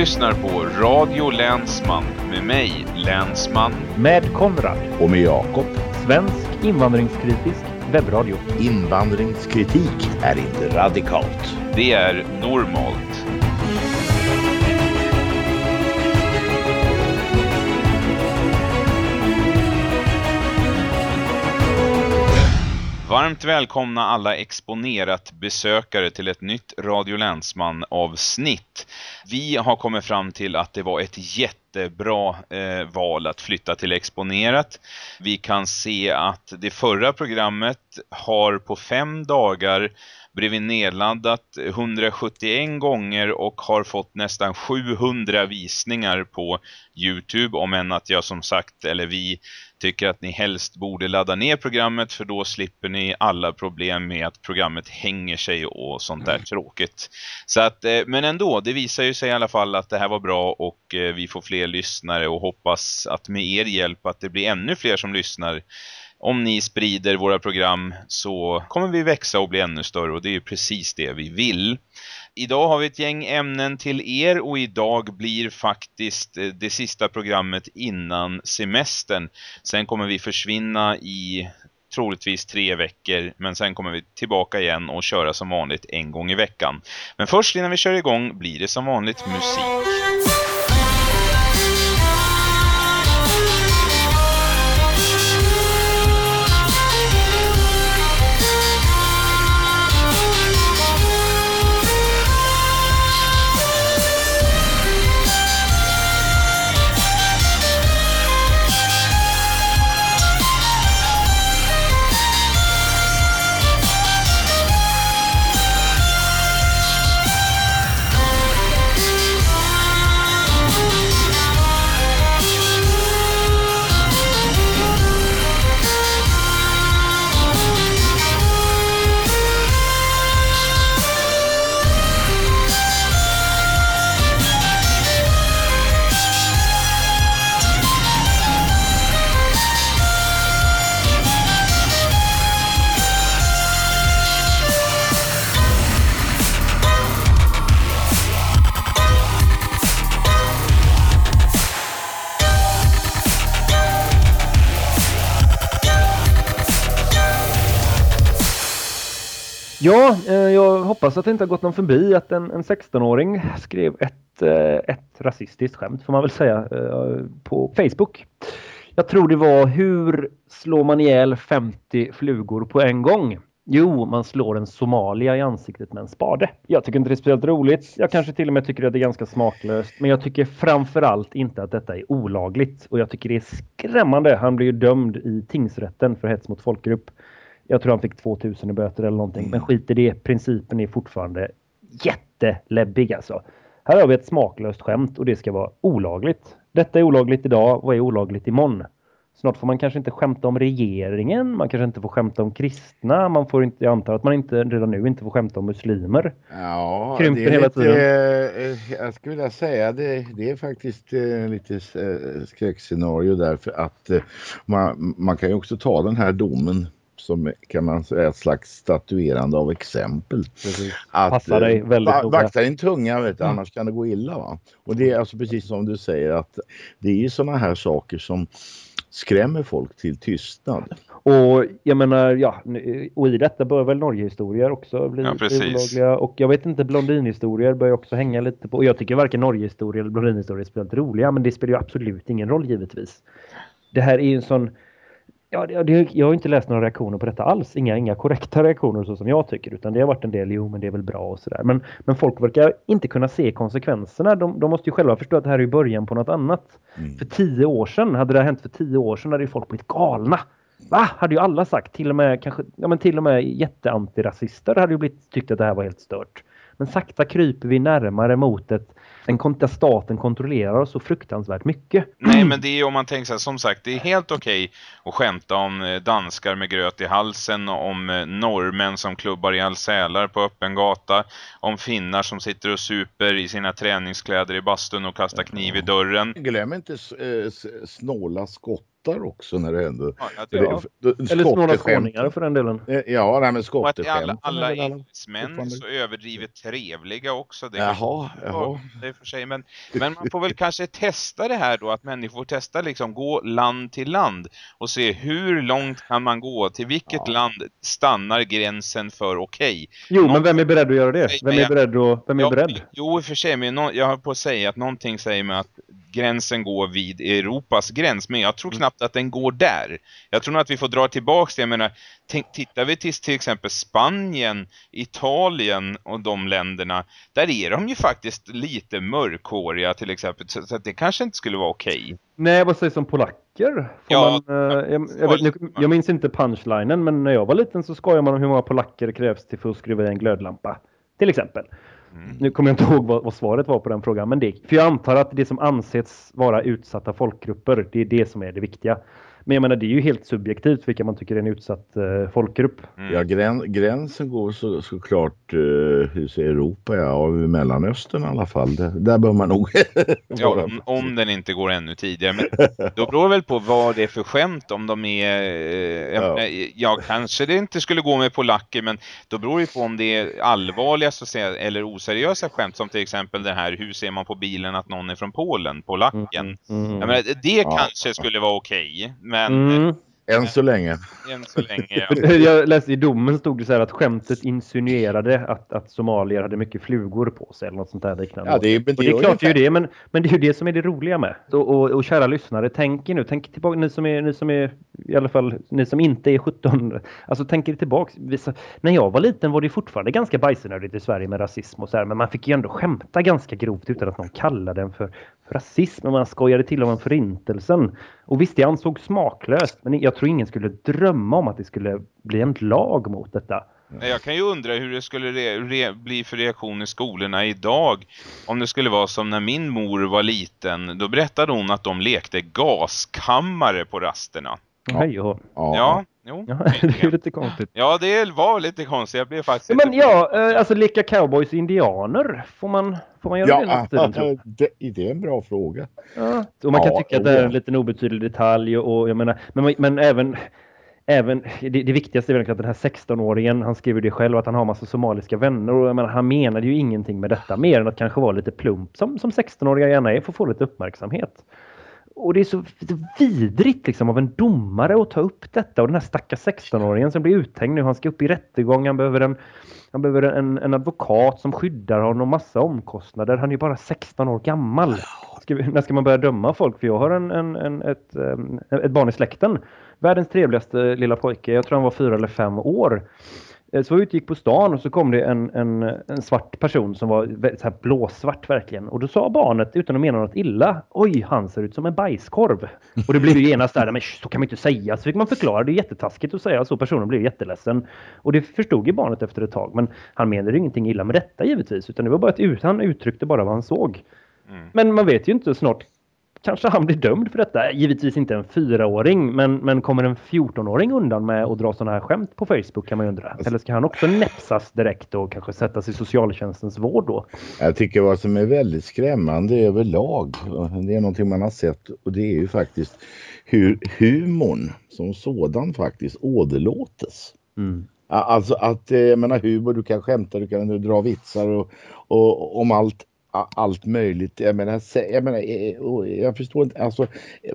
lyssnar på Radio Länsman med mig, Länsman. Med Konrad. Och med Jakob. Svensk invandringskritisk webbradio. Invandringskritik är inte radikalt. Det är normalt. Varmt välkomna alla exponerat besökare till ett nytt Radio Länsman avsnitt. Vi har kommit fram till att det var ett jättebra eh, val att flytta till exponerat. Vi kan se att det förra programmet har på fem dagar blivit nedladdat 171 gånger och har fått nästan 700 visningar på Youtube om än att jag som sagt, eller vi tycker att ni helst borde ladda ner programmet för då slipper ni alla problem med att programmet hänger sig och sånt där mm. tråkigt. Så att, eh, men ändå, det visar ju sig i alla fall att det här var bra och eh, vi får fler lyssnare och hoppas att med er hjälp att det blir ännu fler som lyssnar om ni sprider våra program så kommer vi växa och bli ännu större och det är precis det vi vill. Idag har vi ett gäng ämnen till er och idag blir faktiskt eh, det sista programmet innan semestern. Sen kommer vi försvinna i troligtvis tre veckor men sen kommer vi tillbaka igen och köra som vanligt en gång i veckan. Men först innan vi kör igång blir det som vanligt musik. Ja, eh, jag hoppas att det inte har gått någon förbi att en, en 16-åring skrev ett, eh, ett rasistiskt skämt, får man väl säga, eh, på Facebook. Jag tror det var hur slår man ihjäl 50 flugor på en gång? Jo, man slår en Somalia i ansiktet med en spade. Jag tycker inte det är speciellt roligt. Jag kanske till och med tycker att det är ganska smaklöst. Men jag tycker framförallt inte att detta är olagligt. Och jag tycker det är skrämmande. Han blir ju dömd i tingsrätten för hets mot folkgrupp. Jag tror han fick 2000 i böter eller någonting. Mm. Men skit i det. Principen är fortfarande jätteläbbig alltså. Här har vi ett smaklöst skämt och det ska vara olagligt. Detta är olagligt idag. Vad är olagligt imorgon? Snart får man kanske inte skämta om regeringen. Man kanske inte får skämta om kristna. Man får inte, jag antar att man inte redan nu inte får skämta om muslimer. Ja, Krymper det är hela lite, tiden. Eh, jag skulle vilja säga det, det är faktiskt eh, lite eh, skräckscenario därför att man, man kan ju också ta den här domen som kan man säga ett slags statuerande av exempel. Precis. Att, Passa dig väldigt va, Vakta din tunga, vet du, mm. annars kan det gå illa. Va? Och det är alltså precis som du säger att det är ju sådana här saker som skrämmer folk till tystnad. Och jag menar, ja, och i detta bör väl Norgehistorier också bli ja, olagliga. Och jag vet inte, blondinhistorier bör också hänga lite på. Och jag tycker varken Norgehistorier eller blondinhistorier är speciellt roliga, men det spelar ju absolut ingen roll givetvis. Det här är ju en sån Ja, det, jag har inte läst några reaktioner på detta alls. Inga, inga korrekta reaktioner så som jag tycker. Utan det har varit en del, jo men det är väl bra och sådär. Men, men folk verkar inte kunna se konsekvenserna. De, de måste ju själva förstå att det här är början på något annat. Mm. För tio år sedan, hade det hänt för tio år sedan hade ju folk blivit galna. Va? Hade ju alla sagt. Till och med, kanske, ja, men till och med jätteantirasister hade ju blivit, tyckt att det här var helt stört. Men sakta kryper vi närmare mot ett en, där staten kontrollerar så fruktansvärt mycket. Nej, men det är om man tänker så här, som sagt, det är helt okej okay att skämta om eh, danskar med gröt i halsen, om eh, norrmän som klubbar ihjäl sälar på öppen gata, om finnar som sitter och super i sina träningskläder i bastun och kastar kniv i dörren. Glöm inte eh, snåla skott skottar också när det händer. Ja, det, ja. Eller snåla skåningar för den delen. Eh, ja, nej, men skotteskämt. Alla, alla engelsmän så överdrivet trevliga också. Det jaha, jaha. Det är för sig. Men, men man får väl kanske testa det här då. Att människor testar liksom gå land till land. Och se hur långt kan man gå. Till vilket ja. land stannar gränsen för okej. Okay. Jo, Någon... men vem är beredd att göra det? Vem är beredd att, vem är ja, beredd? Jo, för sig. Men jag har på att säga att någonting säger mig att gränsen går vid Europas gräns. Men jag tror mm. Knappt att den går där. Jag tror nog att vi får dra tillbaka det. Jag menar, tittar vi till till exempel Spanien, Italien och de länderna. Där är de ju faktiskt lite mörkhåriga till exempel. Så, så att det kanske inte skulle vara okej. Okay. Nej, vad sägs om polacker? Får ja, man, eh, jag, jag, vet, jag, minns inte punchlinen, men när jag var liten så skojade man om hur många polacker krävs till för att skruva i en glödlampa. Till exempel. Mm. Nu kommer jag inte ihåg vad, vad, svaret var på den frågan. Men det, för jag antar att det som anses vara utsatta folkgrupper, det är det som är det viktiga. Men jag menar, det är ju helt subjektivt vilka man tycker är en utsatt eh, folkgrupp. Mm. Ja, grän, gränsen går så, såklart eh, hur ser Europa, ja, och Mellanöstern i alla fall. Det, där bör man nog... ja, om, om, den inte går ännu tidigare. Men då beror det väl på vad det är för skämt. Om de är... Eh, ja. ja, kanske det inte skulle gå med polacker, men då beror det på om det är allvarliga så säga, eller oseriösa skämt. Som till exempel det här, hur ser man på bilen att någon är från Polen, polacken. Mm. Mm. Jag menar, det ja. kanske skulle vara okej. Okay, men mm. Än så länge. Än så länge, ja. Jag läste i domen stod det så här att skämtet insinuerade att, att somalier hade mycket flugor på sig eller något sånt där liknande. Ja, det, är, det, och det är klart det är det, men, men det är ju det som är det roliga med. Och, och, och kära lyssnare, tänk nu, tänk tillbaka, ni som är, ni som är, i alla fall, ni som inte är 17, alltså tänk er tillbaka. När jag var liten var det fortfarande ganska bajsenördigt i Sverige med rasism och så här, men man fick ju ändå skämta ganska grovt utan att någon kallade den för rasism, och man skojade till om förintelsen. Och visst, det ansågs smaklöst, men jag tror ingen skulle drömma om att det skulle bli en lag mot detta. Jag kan ju undra hur det skulle bli för reaktion i skolorna idag om det skulle vara som när min mor var liten. Då berättade hon att de lekte gaskammare på rasterna. Ja. ja. ja. Jo, ja, det är lite konstigt. Ja, det var lite konstigt. Jag blev faktiskt Men ja, eh, alltså leka cowboys och indianer. Får man, får man göra ja, det något tiden, tror det, det är en bra fråga. Ja, och man kan tycka att det är en liten obetydlig detalj. Och, jag menar, men, men även... Även, det, det viktigaste är väl att den här 16-åringen, han skriver det själv att han har massa somaliska vänner och jag menar, han menade ju ingenting med detta mer än att kanske vara lite plump som, som 16-åriga gärna är för att få lite uppmärksamhet. Och det är så vidrigt liksom av en domare att ta upp detta och den här stackars 16-åringen som blir uthängd nu. Han ska upp i rättegång, han behöver en, han behöver en, en advokat som skyddar honom massa omkostnader. Han är bara 16 år gammal. Ska vi, när ska man börja döma folk? För jag har en, en, en ett, ett barn i släkten. Världens trevligaste lilla pojke. Jag tror han var fyra eller fem år. Eh, så jag ute gick på stan och så kom det en, en, en svart person som var så här blåsvart verkligen. Och då sa barnet utan att mena något illa. Oj, han ser ut som en bajskorv. Och det blev ju genast där, men så kan man inte säga. Så fick man förklara, det är jättetaskigt att säga så. Personen blev jätteledsen. Och det förstod ju barnet efter ett tag. Men han menade ingenting illa med detta givetvis. Utan det var bara ett han uttryckte bara vad han såg. Mm. Men man vet ju inte snart kanske han blir dömd för detta. Givetvis inte en fyraåring, men, men kommer en 14-åring undan med att dra sådana här skämt på Facebook kan man undra. Alltså- Eller ska han också näpsas direkt och kanske sättas i socialtjänstens vård då? Jag tycker vad som är väldigt skrämmande överlag, det är någonting man har sett och det är ju faktiskt hur humorn som sådan faktiskt åderlåtes. Mm. Alltså att, jag menar humor, du kan skämta, du kan dra vitsar och, och om allt allt möjligt. Jag menar, jag, menar, eh, jag förstår inte, alltså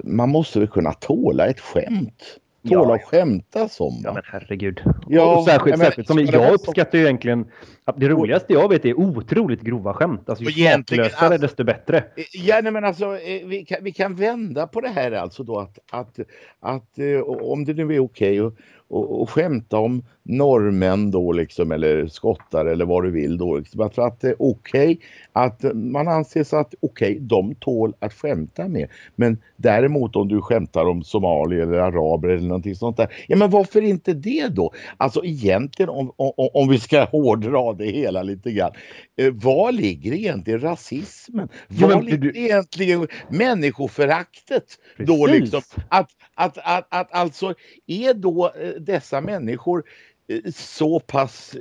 man måste väl kunna tåla ett skämt. Tåla ja, att skämta som. Ja men herregud. Ja, och särskilt, men, särskilt som jag uppskattar ju egentligen att det roligaste jag vet är otroligt grova skämt. Alltså ju smaklösare alltså, desto bättre. Ja nej, men alltså eh, vi kan, vi kan vända på det här alltså då att, att, att eh, om det nu är okej okay och, och skämta om norrmän då liksom eller skottar eller vad du vill då. Liksom. Att, att det är okej okay, att man anses att okej, okay, de tål att skämta med. Men däremot om du skämtar om somalier eller araber eller någonting sånt där. Ja men varför inte det då? Alltså egentligen om, om, om vi ska hårdra det hela lite grann. Eh, var ligger egentligen rasismen? Var ja, ligger du... egentligen människoföraktet? Då liksom, att, att, att, att alltså är då eh, dessa människor så pass,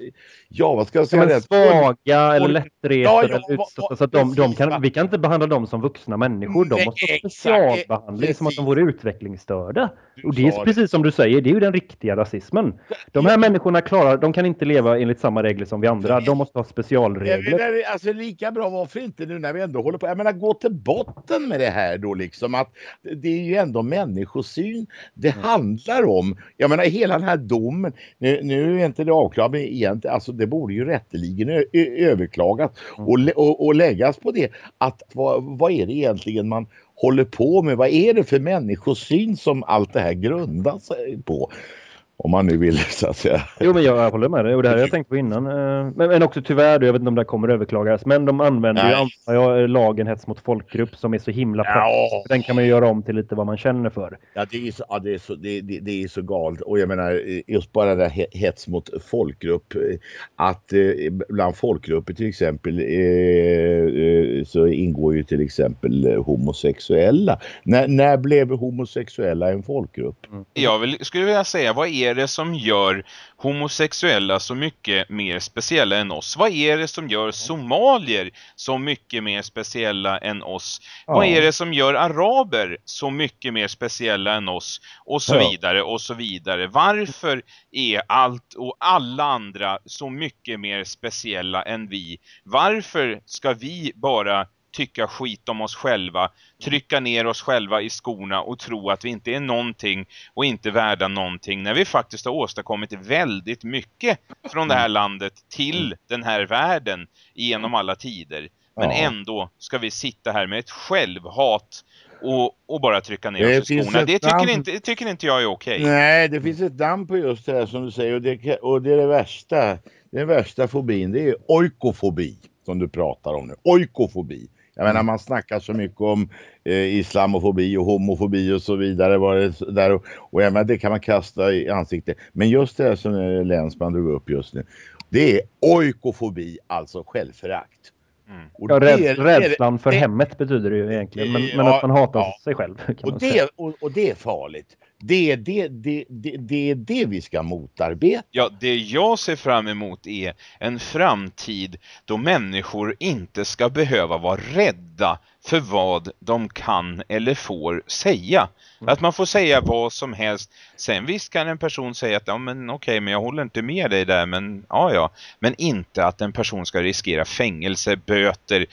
ja vad ska jag säga? Är svaga eller lättretade ja, ja, eller utsatta. Så att de, de kan, vi kan inte behandla dem som vuxna människor. De måste ha specialbehandling som att de vore utvecklingsstörda. Och det är precis som du säger, det är ju den riktiga rasismen. De här människorna klarar, de kan inte leva enligt samma regler som vi andra. De måste ha specialregler. Alltså lika bra, varför inte nu när vi ändå håller på, jag menar gå till botten med det här då liksom att det är ju ändå människosyn det mm. handlar om. Jag menar hela den här domen, nu, nu är inte det avklarat men egentligen, alltså det borde ju rätteligen överklagas mm. och, och, och läggas på det att vad, vad är det egentligen man håller på med? Vad är det för människosyn som allt det här grundar sig på? Om man nu vill så att säga. Jo men jag håller med dig och det här har jag tänkt på innan. Eh, men, men också tyvärr, jag vet inte om det kommer överklagas. Men de använder Nej. ju antar jag, lagen hets mot folkgrupp som är så himla praktisk. Den kan man ju göra om till lite vad man känner för. Ja det är så, ja, det är så, det, det, det är så galet. Och jag menar just bara det här hets mot folkgrupp. Eh, att eh, bland folkgrupper till exempel eh, så ingår ju till exempel homosexuella. När, när blev homosexuella en folkgrupp? Mm. Jag vill, skulle vilja säga, vad är är det som gör homosexuella så mycket mer speciella än oss? Vad är det som gör somalier så mycket mer speciella än oss? Ja. Vad är det som gör araber så mycket mer speciella än oss? Och så ja. vidare och så vidare. Varför är allt och alla andra så mycket mer speciella än vi? Varför ska vi bara tycka skit om oss själva, trycka ner oss själva i skorna och tro att vi inte är någonting och inte värda någonting när vi faktiskt har åstadkommit väldigt mycket från det här landet till den här världen genom alla tider. Men ja. ändå ska vi sitta här med ett självhat och, och bara trycka ner det oss i skorna. Det tycker, inte, tycker inte jag är okej. Okay. Nej, det finns ett damm på just det här som du säger och det, och det är det värsta. Den värsta fobin, det är oikofobi som du pratar om nu. Oikofobi. Jag menar mm. man snackar så mycket om eh, islamofobi och homofobi och så vidare. Var det där och, och jag menar, det kan man kasta i ansiktet. Men just det som eh, Länsman drog upp just nu. Det är oikofobi, alltså självförakt. Mm. Och ja, räds, rädslan för det, hemmet betyder det ju egentligen. Men, ja, men att man hatar ja. sig själv. och, det, och, och, det är farligt. Det är det, det, det, det är det vi ska motarbeta. Ja, det jag ser fram emot är en framtid då människor inte ska behöva vara rädda för vad de kan eller får säga. Mm. Att man får säga vad som helst. Sen visst kan en person säga att ja men okej men jag håller inte med dig där men ja ja. Men inte att en person ska riskera fängelse, böter,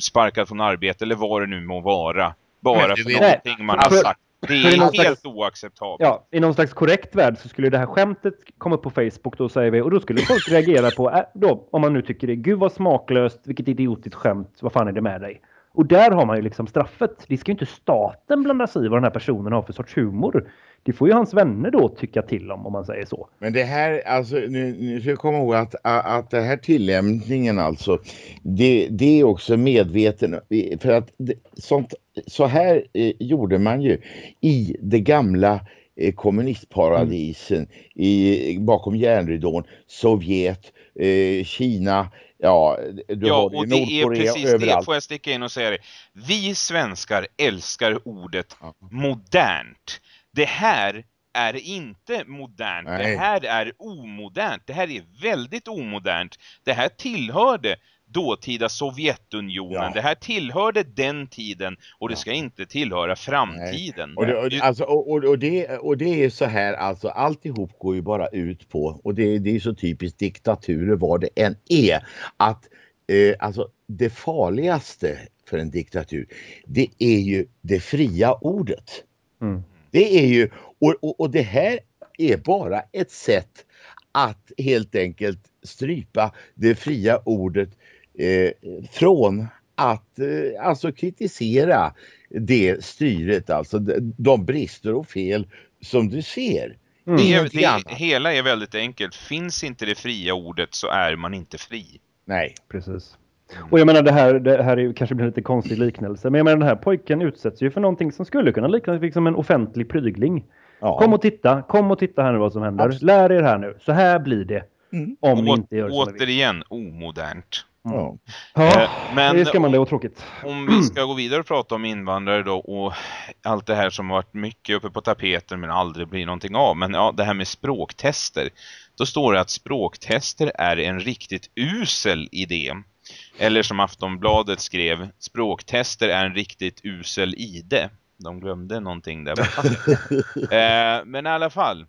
sparkad från arbete eller vad det nu må vara. Bara för någonting man har sagt. Det är helt slags, oacceptabelt. Ja, i någon slags korrekt värld så skulle det här skämtet komma upp på Facebook då säger vi och då skulle folk reagera på äh, då om man nu tycker det gud vad smaklöst vilket idiotiskt skämt vad fan är det med dig? Och där har man ju liksom straffet. Det ska ju inte staten blanda sig i vad den här personen har för sorts humor. Det får ju hans vänner då tycka till om, om man säger så. Men det här, alltså nu, nu ska jag komma ihåg att, att det här tillämpningen alltså, det, det är också medveten, för att det, sånt, så här eh, gjorde man ju i det gamla eh, kommunistparadisen mm. i, bakom järnridån, Sovjet, eh, Kina, Ja, du ja, har det och det är precis överallt. det, får jag sticka in och säga det. Vi svenskar älskar ordet ja. modernt. Det här är inte modernt. Nej. Det här är omodernt. Det här är väldigt omodernt. Det här tillhörde dåtida Sovjetunionen. Ja. Det här tillhörde den tiden och det ska inte tillhöra framtiden. Och det, och, alltså, och, och, det, och det är så här, alltså alltihop går ju bara ut på, och det, det är så typiskt diktaturer vad det än är, att eh, alltså det farligaste för en diktatur, det är ju det fria ordet. Mm. Det är ju, och, och, och det här är bara ett sätt att helt enkelt strypa det fria ordet eh, från att eh, alltså kritisera det styret, alltså de brister och fel som du ser. Mm. Det, det, hela är väldigt enkelt. Finns inte det fria ordet så är man inte fri. Nej. Precis. Och jag menar det här, det här är kanske blir en lite konstig liknelse. Men jag menar den här pojken utsätts ju för någonting som skulle kunna liknas vid som en offentlig prygling. Ja. Kom och titta, kom och titta här nu vad som händer. Absolut. Lär er här nu. Så här blir det. Mm. Om ni inte gör. Återigen omodernt. Ja. ja. Men det är skrämmande och tråkigt. Om vi ska gå vidare och prata om invandrare då och allt det här som har varit mycket uppe på tapeten men aldrig blir någonting av. Men ja, det här med språktester. Då står det att språktester är en riktigt usel idé. Eller som Aftonbladet skrev, språktester är en riktigt usel ide. De glömde någonting där. eh, men i alla fall,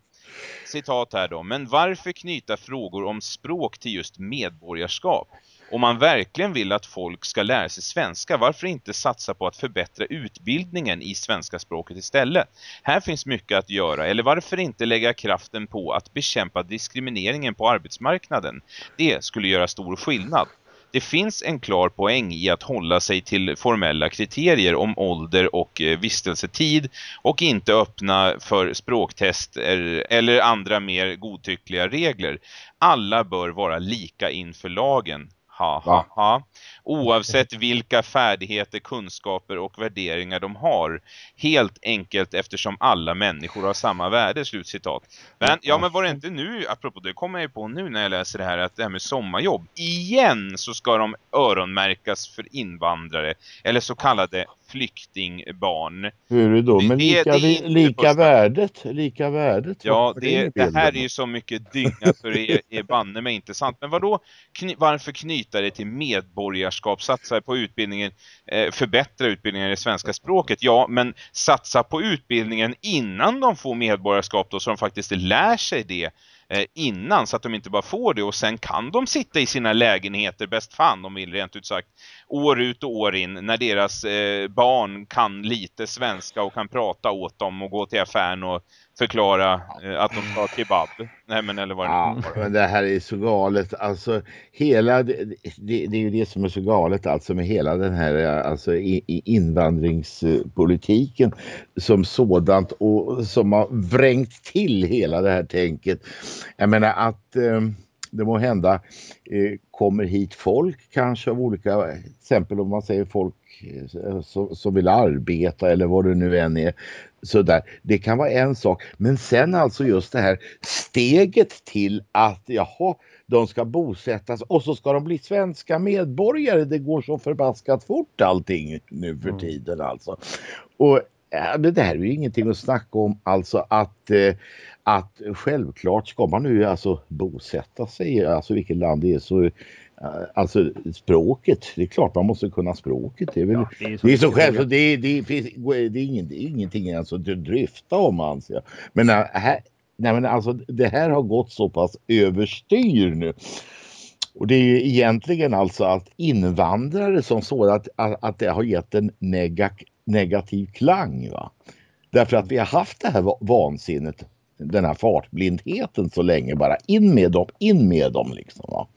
citat här då. Men varför knyta frågor om språk till just medborgarskap? Om man verkligen vill att folk ska lära sig svenska, varför inte satsa på att förbättra utbildningen i svenska språket istället? Här finns mycket att göra, eller varför inte lägga kraften på att bekämpa diskrimineringen på arbetsmarknaden? Det skulle göra stor skillnad det finns en klar poäng i att hålla sig till formella kriterier om ålder och eh, vistelsetid och inte öppna för språktest eller andra mer godtyckliga regler. Alla bör vara lika inför lagen. Ha, ha, ha oavsett vilka färdigheter, kunskaper och värderingar de har. Helt enkelt eftersom alla människor har samma värde, slutcitat. Men, ja men var det inte nu, apropå det kommer jag på nu när jag läser det här, att det här med sommarjobb, igen så ska de öronmärkas för invandrare, eller så kallade flyktingbarn. Hur är det då? Men lika, det, det lika värdet, lika värdet. Ja, det, det, här är ju så mycket dynga för det är banne mig inte sant. Men vadå, kny, varför knyta det till medborgarskap? Satsa på utbildningen, eh, förbättra utbildningen i det svenska språket. Ja, men satsa på utbildningen innan de får medborgarskap då så de faktiskt lär sig det Eh, innan så att de inte bara får det och sen kan de sitta i sina lägenheter bäst fan de vill rent ut sagt år ut och år in när deras eh, barn kan lite svenska och kan prata åt dem och gå till affären och förklara eh, att de ska ha kebab. Nej men eller vad det ja, men det här är så galet. Alltså hela det, det, det, är ju det som är så galet alltså med hela den här alltså invandringspolitiken som sådant och som har vrängt till hela det här tänket. Jag menar att eh, det må hända eh, kommer hit folk kanske av olika, exempel om man säger folk eh, som vill arbeta eller vad det nu än är. Så där. Det kan vara en sak. Men sen alltså just det här steget till att jaha, de ska bosättas och så ska de bli svenska medborgare. Det går så förbaskat fort allting nu för mm. tiden alltså. Och det där är ju ingenting att snacka om alltså att eh, att självklart ska man nu alltså bosätta sig, alltså vilket land det är så Alltså språket, det är klart man måste kunna språket. Det är, väl, ja, det är så, det är så självklart, det, det, det, är ingen, det är ingenting alltså att dryfta om anser jag. Men, äh, här, nej, men alltså, det här har gått så pass överstyr nu. Och det är egentligen alltså att invandrare som så att, att, att det har gett en nega, negativ klang. Va? Därför att vi har haft det här vansinnet den här fartblindheten så länge bara in med dem, in med dem liksom va.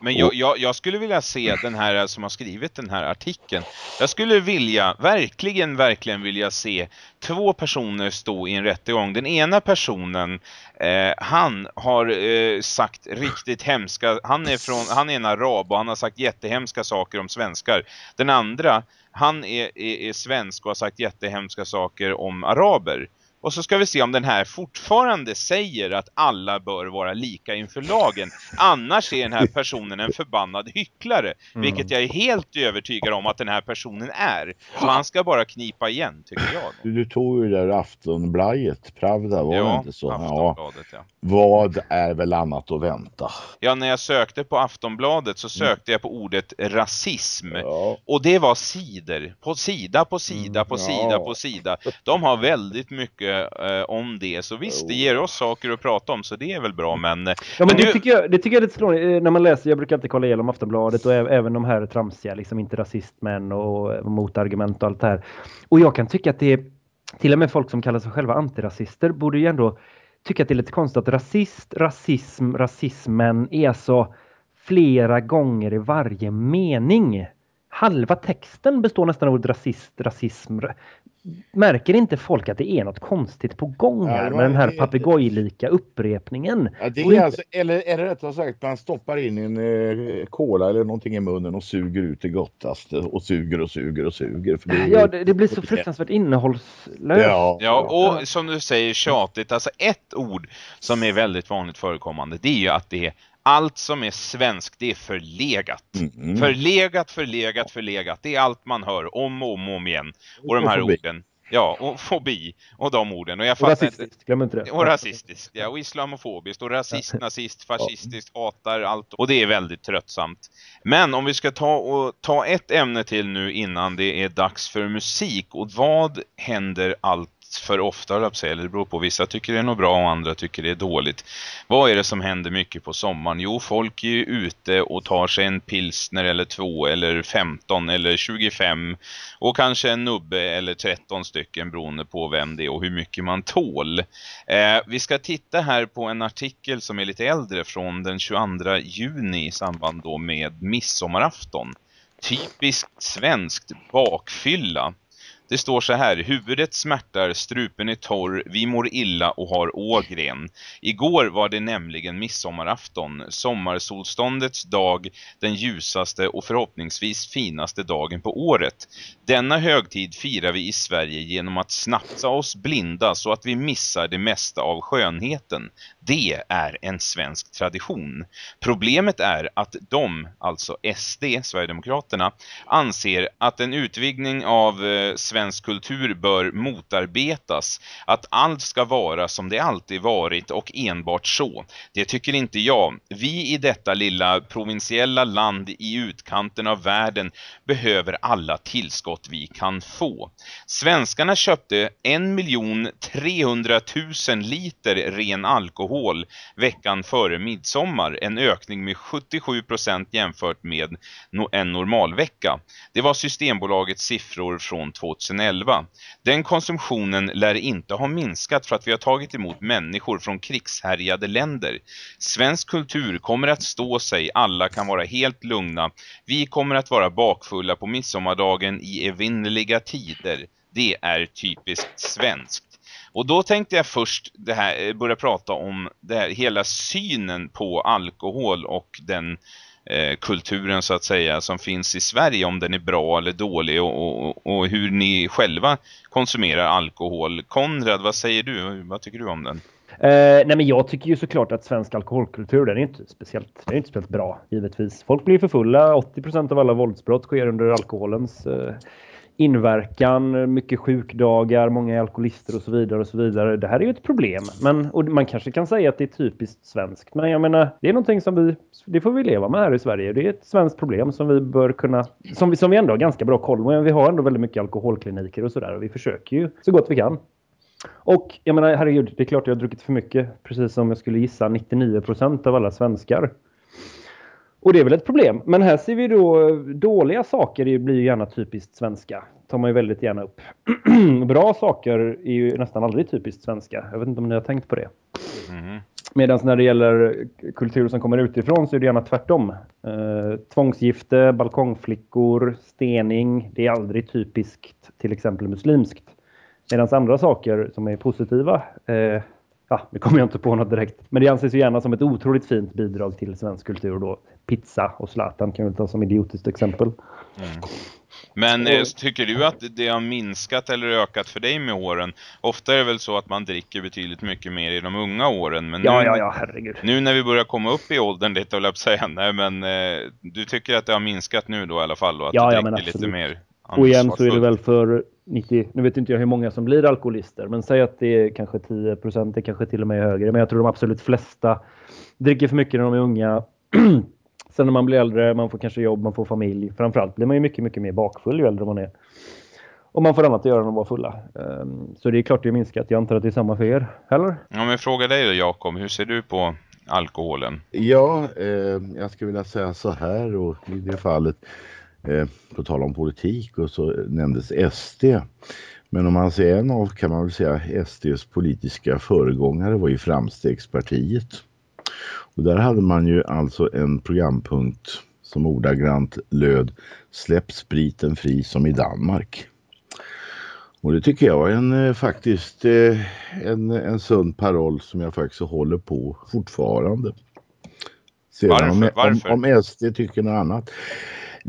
Men jag, jag, jag, skulle vilja se den här som har skrivit den här artikeln. Jag skulle vilja, verkligen, verkligen vilja se två personer stå i en rättegång. Den ena personen, eh, han har eh, sagt riktigt hemska, han är, från, han är en arab och han har sagt jättehemska saker om svenskar. Den andra, han är, är, är svensk och har sagt jättehemska saker om araber. Och så ska vi se om den här fortfarande säger att alla bör vara lika inför lagen. Annars är den här personen en förbannad hycklare. Mm. Vilket jag är helt övertygad om att den här personen är. Så han ska bara knipa igen, tycker jag. Du, du tog ju det där aftonblajet, Pravda, var ja, det inte så? Ja. ja. Vad är väl annat att vänta? Ja, när jag sökte på Aftonbladet så sökte mm. jag på ordet rasism. Ja. Och det var sidor. På sida, på sida, på mm, sida, på sida. De har väldigt mycket mycket eh, om det. Så visst, det ger oss saker att prata om så det är väl bra. Men, ja, men, men det, nu... tycker jag, det tycker jag är lite slående eh, när man läser. Jag brukar alltid kolla igenom Aftonbladet och även de här tramsiga, liksom inte rasistmän och motargument och allt det här. Och jag kan tycka att det är till och med folk som kallar sig själva antirasister borde ju ändå tycka att det är lite konstigt att rasist, rasism, rasismen är så flera gånger i varje mening. Halva texten består nästan av ordet rasist, rasism, märker inte folk att det är något konstigt på gång här ja, med den här papegojlika upprepningen? Ja, det är inte... alltså, eller, eller rättare sagt, man stoppar in en eh, cola eller någonting i munnen och suger ut det gottaste och suger och suger och suger. För det, ja, det, det blir så fruktansvärt innehållslöst. Ja, ja, och som du säger tjatigt, alltså ett ord som är väldigt vanligt förekommande det är ju att det är allt som är svenskt, det är förlegat. Mm. Förlegat, förlegat, förlegat. Det är allt man hör om och om, och om igen. Och de här orden. Ja, och fobi och de orden. Och, jag och rasistiskt, glöm inte det. Och rasistiskt, ja. Och islamofobiskt och rasist, nazist, fascistiskt, hatar allt. Och det är väldigt tröttsamt. Men om vi ska ta, och, ta ett ämne till nu innan det är dags för musik. Och vad händer allt för ofta, eller det beror på. Vissa tycker det är något bra och andra tycker det är dåligt. Vad är det som händer mycket på sommaren? Jo, folk är ju ute och tar sig en pilsner eller två eller 15 eller 25 och kanske en nubbe eller 13 stycken beroende på vem det är och hur mycket man tål. Eh, vi ska titta här på en artikel som är lite äldre från den 22 juni i samband då med midsommarafton. Typiskt svenskt bakfylla. Det står så här, huvudet smärtar, strupen är torr, vi mår illa och har ågren. Igår var det nämligen midsommarafton, sommarsolståndets dag, den ljusaste och förhoppningsvis finaste dagen på året. Denna högtid firar vi i Sverige genom att snapsa oss blinda så att vi missar det mesta av skönheten. Det är en svensk tradition. Problemet är att de, alltså SD, Sverigedemokraterna, anser att en utvidgning av eh, svensk kultur bör motarbetas. Att allt ska vara som det alltid varit och enbart så. Det tycker inte jag. Vi i detta lilla provinsiella land i utkanten av världen behöver alla tillskott vi kan få. Svenskarna köpte 1 300 000 liter ren alkohol veckan före midsommar. En ökning med 77% jämfört med en normalvecka. Det var Systembolagets siffror från 2011. Den konsumtionen lär inte ha minskat för att vi har tagit emot människor från krigshärjade länder. Svensk kultur kommer att stå sig, alla kan vara helt lugna. Vi kommer att vara bakfulla på midsommardagen i evinnerliga tider. Det är typiskt svenskt. Och då tänkte jag först det här, eh, börja prata om det här, hela synen på alkohol och den eh, kulturen så att säga som finns i Sverige om den är bra eller dålig och, och, och, hur ni själva konsumerar alkohol. Konrad, vad säger du? Vad tycker du om den? Eh, nej men jag tycker ju såklart att svensk alkoholkultur den är inte speciellt, den är inte speciellt bra givetvis. Folk blir för fulla. 80% av alla våldsbrott sker under alkoholens eh, inverkan, mycket sjukdagar, många alkoholister och så vidare och så vidare. Det här är ju ett problem. Men, och man kanske kan säga att det är typiskt svenskt. Men jag menar, det är någonting som vi, det får vi leva med här i Sverige. Det är ett svenskt problem som vi bör kunna, som vi, som vi ändå har ganska bra koll på. Vi har ändå väldigt mycket alkoholkliniker och sådär och vi försöker ju så gott vi kan. Och jag menar, herregud, det är klart jag har druckit för mycket. Precis som jag skulle gissa 99% av alla svenskar. Och det är väl ett problem. Men här ser vi då dåliga saker det blir ju gärna typiskt svenska. tar man ju väldigt gärna upp. Bra saker är ju nästan aldrig typiskt svenska. Jag vet inte om ni har tänkt på det. Mm. Medan när det gäller kultur som kommer utifrån så är det gärna tvärtom. Eh, tvångsgifte, balkongflickor, stening. Det är aldrig typiskt till exempel muslimskt. Medan andra saker som är positiva eh, ja, nu kommer jag inte på något direkt. Men det anses ju gärna som ett otroligt fint bidrag till svensk kultur då. Pizza och Zlatan kan vi ta som idiotiskt exempel. Mm. Men eh, tycker du att det har minskat eller ökat för dig med åren? Ofta är det väl så att man dricker betydligt mycket mer i de unga åren. Men ja, nu, ja, ja, herregud. Nu när vi börjar komma upp i åldern lite, vill jag säga. Nej, men eh, du tycker att det har minskat nu då i alla fall? Och att ja, du dricker ja, lite mer och igen så är det väl för 90, nu vet inte jag hur många som blir alkoholister, men säg att det är kanske 10 procent, det kanske till och med är högre. Men jag tror de absolut flesta dricker för mycket när de är unga. Sen när man blir äldre, man får kanske jobb, man får familj. Framförallt blir man ju mycket, mycket mer bakfull ju äldre man är. Och man får annat att göra än att vara fulla. Um, så det är klart det är minskat. Jag antar att det är samma för er, eller? Ja, men fråga dig då Jakob, hur ser du på alkoholen? Ja, eh, jag skulle vilja säga så här och i det fallet eh, på tal om politik och så nämndes SD. Men om man ser en av kan man väl säga SDs politiska föregångare var ju Framstegspartiet. Och där hade man ju alltså en programpunkt som ordagrant löd Släpp spriten fri som i Danmark. Och det tycker jag är en, eh, faktiskt eh, en, en sund paroll som jag faktiskt håller på fortfarande. Sedan varför, om, varför? Om, om SD tycker något annat.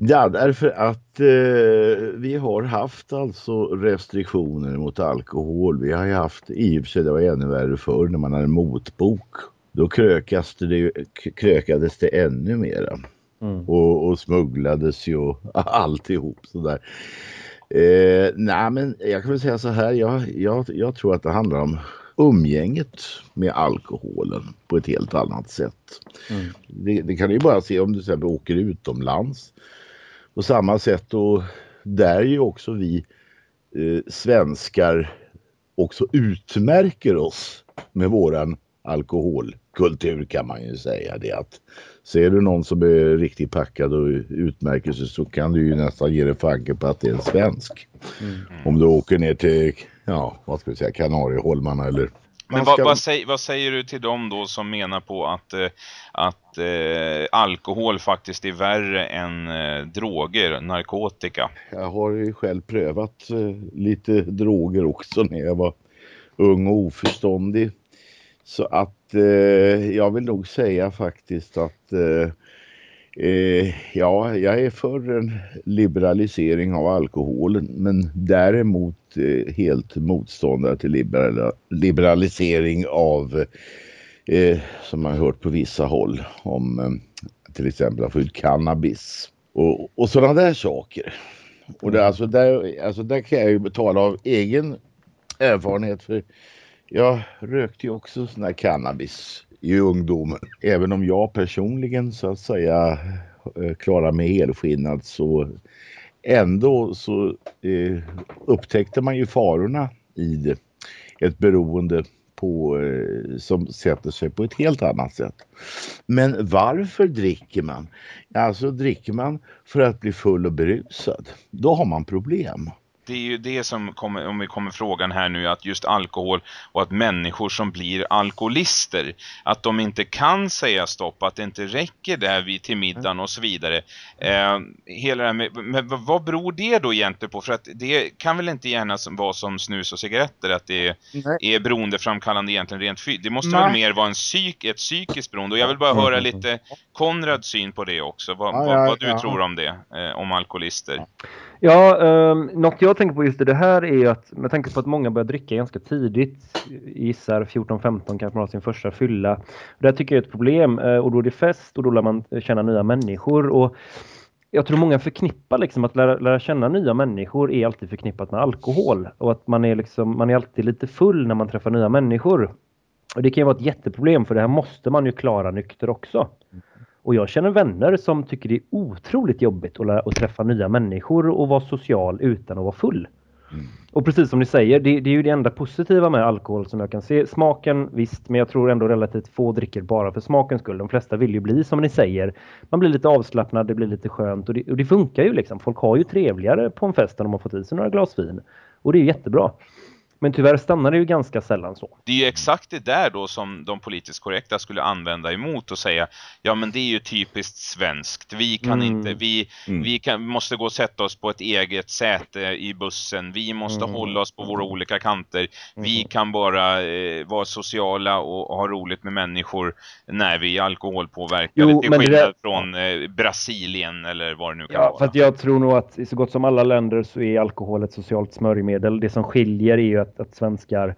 Ja, därför att eh, vi har haft alltså restriktioner mot alkohol. Vi har ju haft, i och för sig det var ännu värre förr när man hade motbok. då krökas det, krökades det ännu mera. Mm. Och, och smugglades ju och alltihop sådär. Eh, nej men jag kan väl säga så här, jag, jag, jag tror att det handlar om umgänget med alkoholen på ett helt annat sätt. Mm. Det, det, kan du ju bara se om du till exempel åker utomlands. På samma sätt och där ju också vi eh, svenskar också utmärker oss med våran alkoholkultur kan man ju säga det att ser du någon som är riktigt packad och utmärker sig så kan du ju nästan ge dig fanken på att det är en svensk. Mm. Om du åker ner till, ja vad ska vi säga, Kanarieholmarna eller men ska... vad, vad, säger, vad, säger, du till dem då som menar på att, eh, att eh, alkohol faktiskt är värre än eh, droger, narkotika? Jag har ju själv prövat eh, lite droger också när jag var ung och oförståndig. Så att eh, jag vill nog säga faktiskt att eh, ja, jag är för en liberalisering av alkoholen men däremot eh, helt motståndare till liberal liberalisering av eh, som man hört på vissa håll om eh, till exempel att få ut cannabis och, och sådana där saker. Och det, alltså, där, alltså där kan jag ju tala av egen erfarenhet för jag rökte ju också sån här cannabis i ungdomen. Även om jag personligen så att säga eh, klarar mig helskinnad så ändå så eh, upptäckte man ju farorna i det. Ett beroende på, eh, som sätter sig på ett helt annat sätt. Men varför dricker man? Alltså dricker man för att bli full och berusad. Då har man problem det är ju det som kommer, om vi kommer frågan här nu, att just alkohol och att människor som blir alkoholister, att de inte kan säga stopp, att det inte räcker där vid till middagen och så vidare. Eh, hela det här med, men vad beror det då egentligen på? För att det kan väl inte gärna vara som snus och cigaretter, att det är beroendeframkallande egentligen rent fysiskt. Det måste Nej. väl mer vara en psyk, ett psykiskt beroende. Och jag vill bara höra lite Konrads syn på det också. Vad, ja, vad, vad du ja. tror om det, eh, om alkoholister. Ja, um, något jag tänker på just i det här är att med tanke på att många börjar dricka ganska tidigt, gissar 14-15 kanske man har sin första fylla. Det tycker jag är ett problem uh, och då är det fest och då lär man känna nya människor. Och jag tror många förknippar liksom att lära, lära känna nya människor är alltid förknippat med alkohol och att man är, liksom, man är alltid lite full när man träffar nya människor. Och Det kan ju vara ett jätteproblem för det här måste man ju klara nykter också. Och jag känner vänner som tycker det är otroligt jobbigt att, att träffa nya människor och vara social utan att vara full. Mm. Och precis som ni säger, det, det, är ju det enda positiva med alkohol som jag kan se. Smaken, visst, men jag tror ändå relativt få dricker bara för smakens skull. De flesta vill ju bli som ni säger. Man blir lite avslappnad, det blir lite skönt och det, och det funkar ju liksom. Folk har ju trevligare på en fest än de har fått i sig några glas vin. Och det är jättebra. Men tyvärr stannar det ju ganska sällan så. Det är ju exakt det där då som de politiskt korrekta skulle använda emot och säga ja men det är ju typiskt svenskt. Vi kan mm. inte, vi, mm. vi kan, måste gå och sätta oss på ett eget säte i bussen. Vi måste mm. hålla oss på våra olika kanter. Vi mm. kan bara eh, vara sociala och, och, ha roligt med människor när vi är alkoholpåverkade. Jo, till skillnad där... från eh, Brasilien eller vad det nu kan ja, vara. För att jag tror nog att i så gott som alla länder så är alkohol ett socialt smörjmedel. Det som skiljer är ju att att, att svenskar,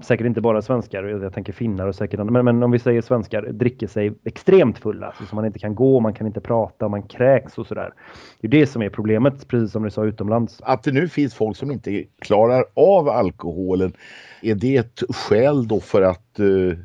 säkert inte bara svenskar, jag tänker finnar och säkert men, men om vi säger svenskar, dricker sig extremt fulla. Alltså, så man inte kan gå, man kan inte prata, man kräks och sådär. Det är det som är problemet, precis som du sa utomlands. Att det nu finns folk som inte klarar av alkoholen är det ett skäl då för att, eh,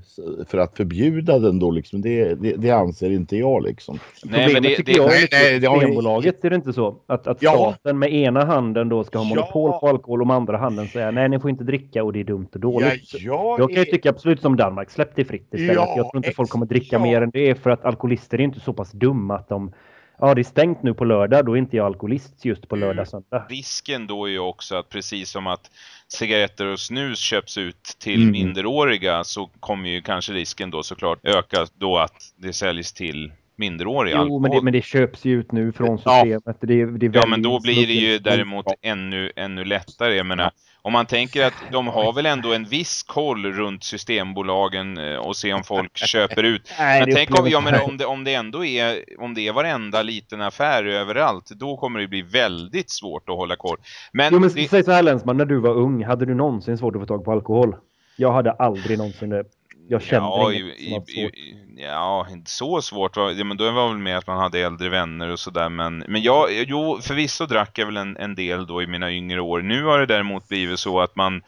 för att förbjuda den då liksom? Det, det, det anser inte jag liksom. Nej, Problemet men det, tycker det, jag är nej, nej, Systembolaget, är det inte så? Att, att ja. staten med ena handen då ska ha monopol ja. på alkohol och med andra handen säga nej ni får inte dricka och det är dumt och dåligt. Ja, jag, jag kan ju tycka absolut som Danmark, släpp det fritt istället. Ja, jag tror inte folk kommer dricka ja. mer än det är för att alkoholister är inte så pass dumma att de ja det är stängt nu på lördag, då är inte jag alkoholist just på lördag söndag. Risken då är ju också att precis som att cigaretter och snus köps ut till mm. minderåriga så kommer ju kanske risken då såklart öka då att det säljs till minderåriga jo, alkohol. Men det, men det köps ju ut nu från systemet. Ja, det, det ja men då blir det ju däremot ännu, ännu lättare. Jag menar, om man tänker att de har väl ändå en viss koll runt systembolagen eh, och se om folk köper ut. Nej, men tänk om, ja, men om, det, om det ändå är om det är varenda liten affär överallt, då kommer det bli väldigt svårt att hålla koll. Men, jo, men säg så här Länsman, när du var ung, hade du någonsin svårt att få tag på alkohol? Jag hade aldrig någonsin det. Jag känner ja, inget i, svårt. I, ja, inte så svårt. Ja, men då var väl med att man hade äldre vänner och sådär. Men, men jag, jo, förvisso drack jag väl en, en del då i mina yngre år. Nu har det däremot blivit så att man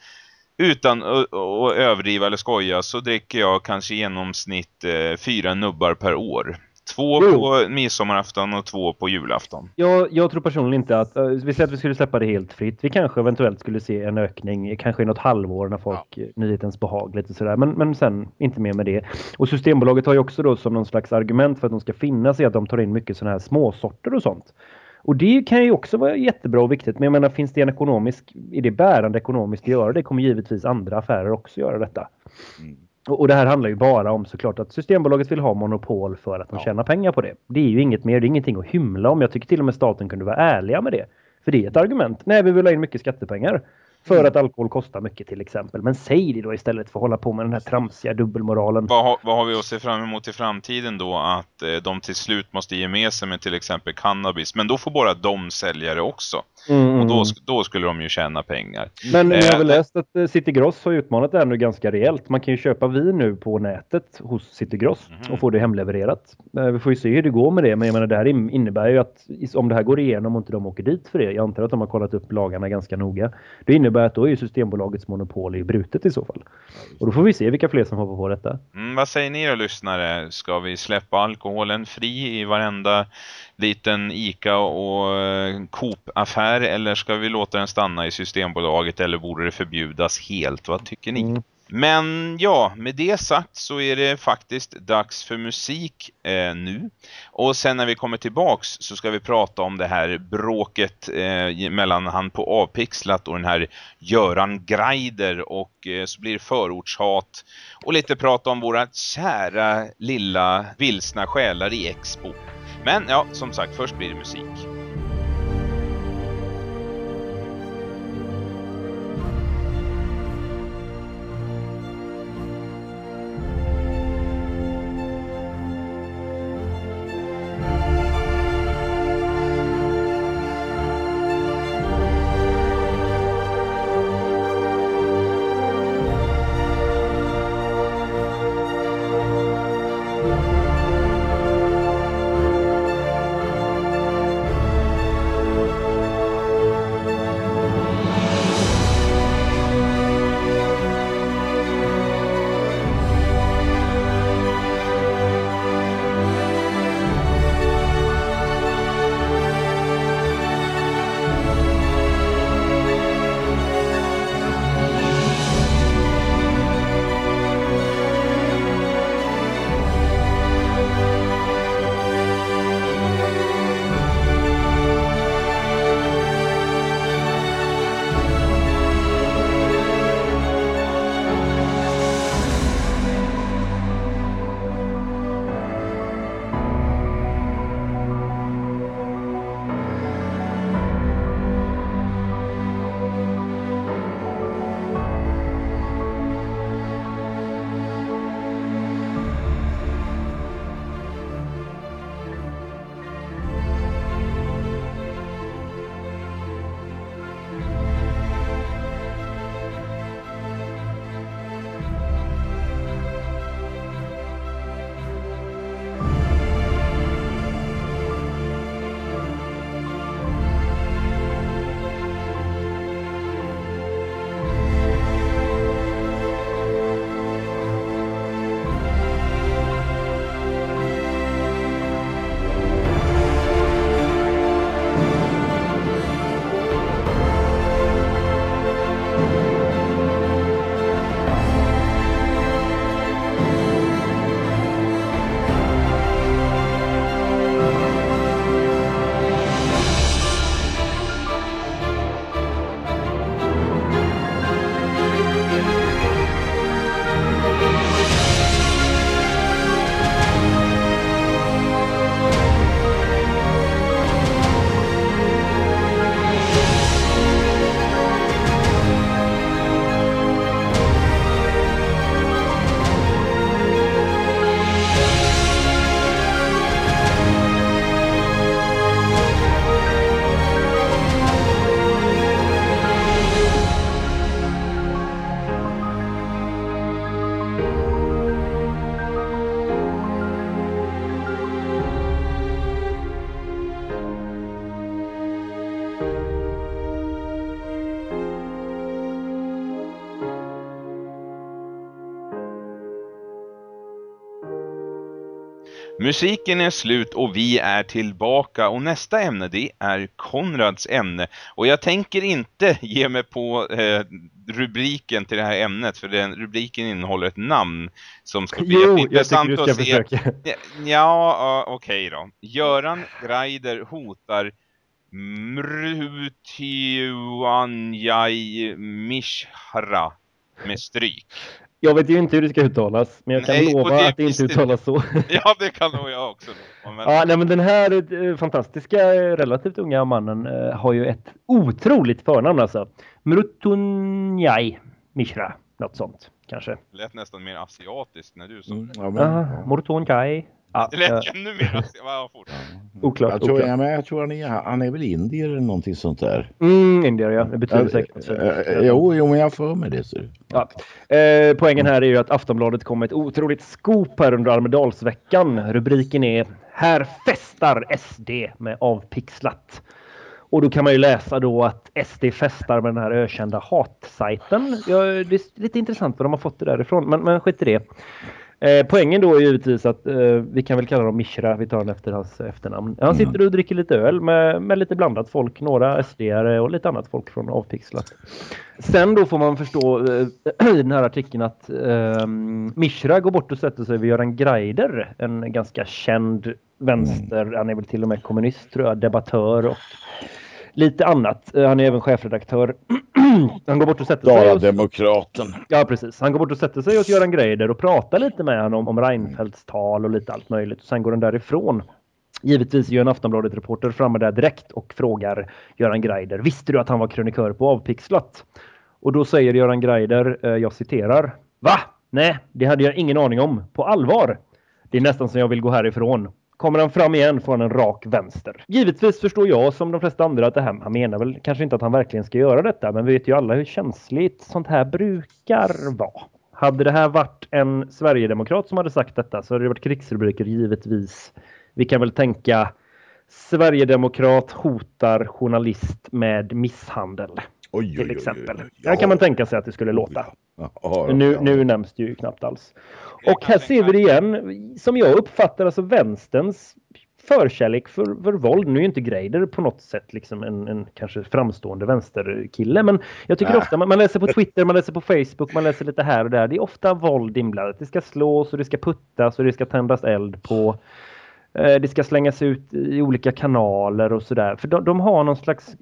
utan att överdriva eller skoja så dricker jag kanske i genomsnitt eh, fyra nubbar per år. Två jo. på midsommarafton och två på julafton. Jag, jag tror personligen inte att, uh, vi säger att vi skulle släppa det helt fritt. Vi kanske eventuellt skulle se en ökning, kanske i något halvår när folk, ja. nyhetens behag lite sådär. Men, men sen inte mer med det. Och Systembolaget har ju också då som någon slags argument för att de ska finnas i att de tar in mycket sådana här småsorter och sånt. Och det kan ju också vara jättebra och viktigt. Men jag menar, finns det en ekonomisk, är det bärande ekonomiskt att göra det kommer givetvis andra affärer också göra detta. Mm. Och det här handlar ju bara om såklart att Systembolaget vill ha monopol för att de ja. tjänar pengar på det. Det är ju inget mer, det är ingenting att hymla om. Jag tycker till och med staten kunde vara ärliga med det. För det är ett argument. Nej, vi vill ha in mycket skattepengar. För mm. att alkohol kostar mycket till exempel. Men säg det då istället för att hålla på med den här tramsiga dubbelmoralen. Vad har, vad har vi att se fram emot i framtiden då? Att eh, de till slut måste ge med sig med till exempel cannabis. Men då får bara de sälja det också. Mm. Och då, då, skulle de ju tjäna pengar. Men eh, jag har väl läst att eh, City Gross har utmanat det här nu ganska rejält. Man kan ju köpa vin nu på nätet hos City Gross mm. och få det hemlevererat. Eh, vi får ju se hur det går med det. Men jag menar det här innebär ju att om det här går igenom och inte de åker dit för det. Jag antar att de har kollat upp lagarna ganska noga. Det innebär att då är ju Systembolagets monopol i brutet i så fall. Och då får vi se vilka fler som hoppar på detta. Mm, vad säger ni då lyssnare? Ska vi släppa alkoholen fri i varenda liten Ica och eh, Coop-affär eller ska vi låta den stanna i Systembolaget eller borde det förbjudas helt? Vad tycker ni? Mm. Men ja, med det sagt så är det faktiskt dags för musik eh, nu. Och sen när vi kommer tillbaks så ska vi prata om det här bråket eh, mellan han på Avpixlat och den här Göran Greider och eh, så blir det förortshat och lite prata om våra kära lilla vilsna själar i Expo. Men ja, som sagt, först blir det musik. Musiken är slut och vi är tillbaka och nästa ämne det är Konrads ämne. Och jag tänker inte ge mig på eh, rubriken till det här ämnet för den rubriken innehåller ett namn som ska bli jo, intressant jag att se. Ja, ja okej okay då. Göran Greider hotar Mrutianjai Mishra med stryk. Jag vet ju inte hur det ska uttalas, men jag kan nej, lova det, att det inte uttalas så. Ja, det kan nog jag också. Men... Ja, nej, men den här eh, fantastiska, relativt unga mannen uh, har ju ett otroligt förnamn alltså. Mrutunjai Mishra, något sånt kanske. Det lät nästan mer asiatiskt när du sa mm, ja, men... uh, Mrutunjai. Ja, det lät ännu mer asiatiskt. Oklart. Jag tror, oklart. Ja, jag tror han är, han är väl indier eller någonting sånt där. Mm, indier ja, det betyder säkert. Äh, jo, jo, men jag får med det. Så. Ja. Eh, poängen här är ju att Aftonbladet kom med ett otroligt skop här under Almedalsveckan. Rubriken är Här festar SD med avpixlat. Och då kan man ju läsa då att SD festar med den här ökända hatsajten. Ja, det är lite intressant vad de har fått det därifrån, men, men skit i det. Eh, poängen då är givetvis att eh, vi kan väl kalla dem Mishra, vi tar efter hans efternamn. Han sitter och dricker lite öl med, med lite blandat folk, några sd och lite annat folk från Avpixlat. Sen då får man förstå eh, i den här artikeln att eh, Mishra går bort och sätter sig vid Göran Greider, en ganska känd vänster, han är väl till och med kommunist tror jag, debattör och lite annat. Eh, han är även chefredaktör. han går bort och sätter sig. Hos... demokraten. Ja, precis. Han går bort och sätter sig hos Göran Greider och pratar lite med honom om Reinfeldts tal och lite allt möjligt. Och sen går han därifrån. Givetvis är ju en Aftonbladet-reporter framme där direkt och frågar Göran Greider. Visste du att han var krönikör på Avpixlat? Och då säger Göran Greider, eh, jag citerar. Va? Nej, det hade jag ingen aning om. På allvar? Det är nästan som jag vill gå härifrån. Kommer han fram igen får han en rak vänster. Givetvis förstår jag som de flesta andra att det här, han menar väl kanske inte att han verkligen ska göra detta, men vi vet ju alla hur känsligt sånt här brukar vara. Hade det här varit en Sverigedemokrat som hade sagt detta så hade det varit krigsrubriker givetvis. Vi kan väl tänka Sverigedemokrat hotar journalist med misshandel. Oj, till exempel. Oj, oj, Där kan man tänka sig att det skulle låta. Ja, nu, nu nämns det ju knappt alls. Och här ser vi det igen, som jag uppfattar alltså vänsterns förkärlek för, för våld. Nu är ju inte Greider på något sätt liksom en, en kanske framstående vänsterkille, men jag tycker äh. ofta man, man, läser på Twitter, man läser på Facebook, man läser lite här och där. Det är ofta våld inblandat. Det ska slås och det ska puttas och det ska tändas eld på det ska slängas ut i olika kanaler och sådär. För de, de, har någon slags...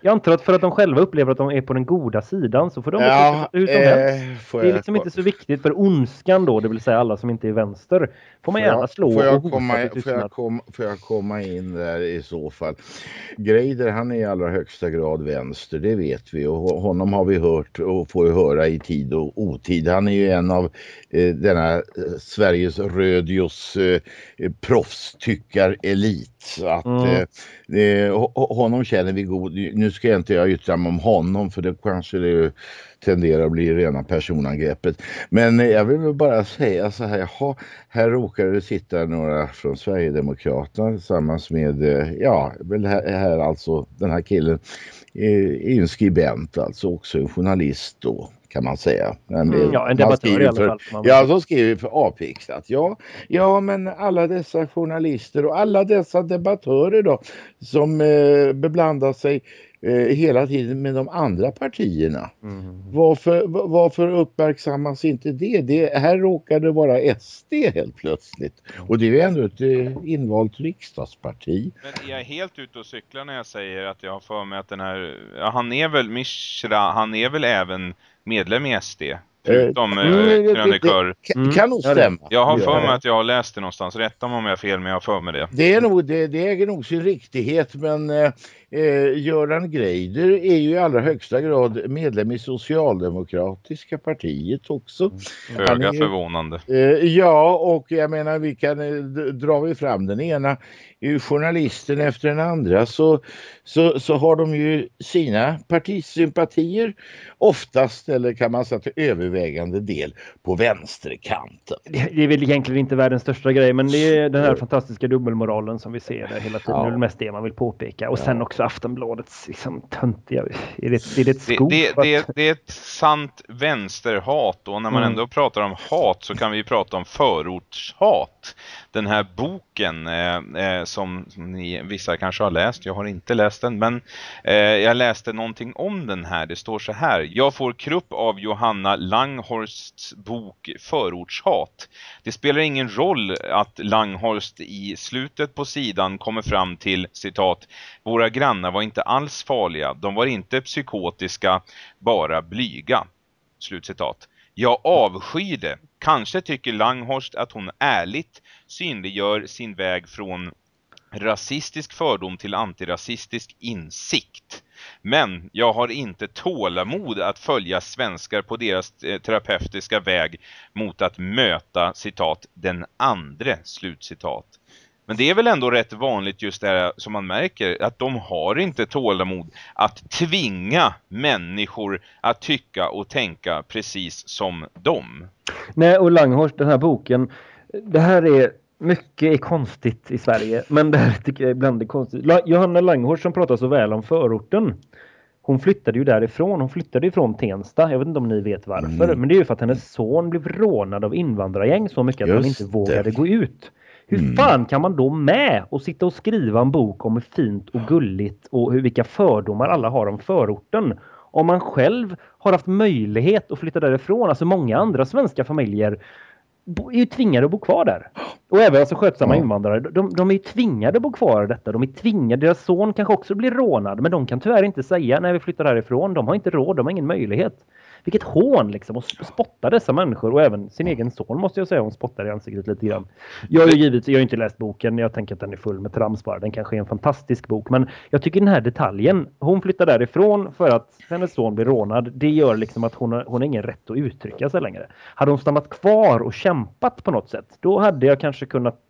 Jag antar att för att de själva upplever att de är på den goda sidan så får de ja, som eh. Det är liksom inte så viktigt för ondskan då, det vill säga alla som inte är vänster. Får man får gärna slå får jag komma, får jag, kom, får jag komma in där i så fall? Greider han är i allra högsta grad vänster, det vet vi. Och honom har vi hört och får höra i tid och otid. Han är ju en av eh, denna eh, Sveriges rödios eh, proffs elit. Så att mm. eh, honom känner vi god. Nu ska jag inte jag yttra mig om honom för det kanske det tenderar att bli rena personangreppet. Men jag vill bara säga så här, jaha, här råkar det sitta några från Sverigedemokraterna tillsammans med, eh, ja, väl här, här alltså den här killen är en skribent, alltså också en journalist då kan man säga. Mm, ja, en debattör i alla fall. ja, som skriver för Apixat. Ja, ja, men alla dessa journalister och alla dessa debattörer då som eh, beblandar sig hela tiden med de andra partierna. Mm. Varför, varför uppmärksammas inte det? det? Här råkar det vara SD helt plötsligt. Och det är ju ändå ett eh, invalt riksdagsparti. Men jag är helt ute och cyklar när jag säger att jag har för mig att den här, ja, han är väl Mishra, han är väl även medlem i SD. Förutom mm, krönikör. Mm. Kan nog stämma. Jag har för mig att jag har läst det någonstans. Rätta mig om jag har fel, men jag har för mig det. Det, är nog, det, det äger nog sin riktighet, men eh, eh, Göran Greider är ju i allra högsta grad medlem i Socialdemokratiska partiet också. Föga förvånande. Eh, ja, och jag menar, vi kan dra vi fram den ena journalisten efter den andra så, så, så har de ju sina partisympatier oftast, eller kan man säga till övervägande del på vänsterkanten. Det är väl egentligen inte världens största grej men det är den här fantastiska dubbelmoralen som vi ser där hela tiden. Ja. Det är mest det man vill påpeka. Och ja. sen också Aftonbladets liksom, töntiga... Är det, är det ett skop? Det, det, det, det, är ett sant vänsterhat och när man mm. ändå pratar om hat så kan vi prata om förortshat. Den här boken eh, eh, som ni, vissa kanske har läst, jag har inte läst den men eh, jag läste någonting om den här. Det står så här. Jag får krupp av Johanna Langhorsts bok Förortshat. Det spelar ingen roll att Langhorst i slutet på sidan kommer fram till citat Våra grannar var inte alls farliga. De var inte psykotiska, bara blyga. Slutcitat. Jag avskyr det. Kanske tycker Langhorst att hon ärligt synliggör sin väg från rasistisk fördom till antirasistisk insikt. Men jag har inte tålamod att följa svenskar på deras eh, terapeutiska väg mot att möta, citat, den andre, slutcitat. Men det är väl ändå rätt vanligt just det här som man märker att de har inte tålamod att tvinga människor att tycka och tänka precis som dem. Nej, och Langhorst, den här boken, det här är mycket är konstigt i Sverige, men det här tycker jag ibland är konstigt. Johanna Langhorst som pratar så väl om förorten. Hon flyttade ju därifrån. Hon flyttade ifrån Tensta. Jag vet inte om ni vet varför. Mm. Men det är ju för att hennes son blev rånad av invandrargäng så mycket att Just han inte det. vågade gå ut. Hur mm. fan kan man då med och sitta och skriva en bok om hur fint och gulligt och hur, vilka fördomar alla har om förorten? Om man själv har haft möjlighet att flytta därifrån. Alltså många andra svenska familjer är ju tvingade att bo kvar där. Och även alltså skötsamma ja. invandrare. De, de är ju tvingade att bo kvar detta. De är tvingade. Deras son kanske också blir rånad. Men de kan tyvärr inte säga när vi flyttar härifrån. De har inte råd. De har ingen möjlighet vilket hån liksom att spotta dessa människor och även sin egen son måste jag säga hon spottar i ansiktet lite grann. Jag har ju givetvis, jag har inte läst boken, jag tänker att den är full med trams bara. Den kanske är en fantastisk bok men jag tycker den här detaljen, hon flyttar därifrån för att hennes son blir rånad. Det gör liksom att hon har, hon har ingen rätt att uttrycka sig längre. Hade hon stannat kvar och kämpat på något sätt, då hade jag kanske kunnat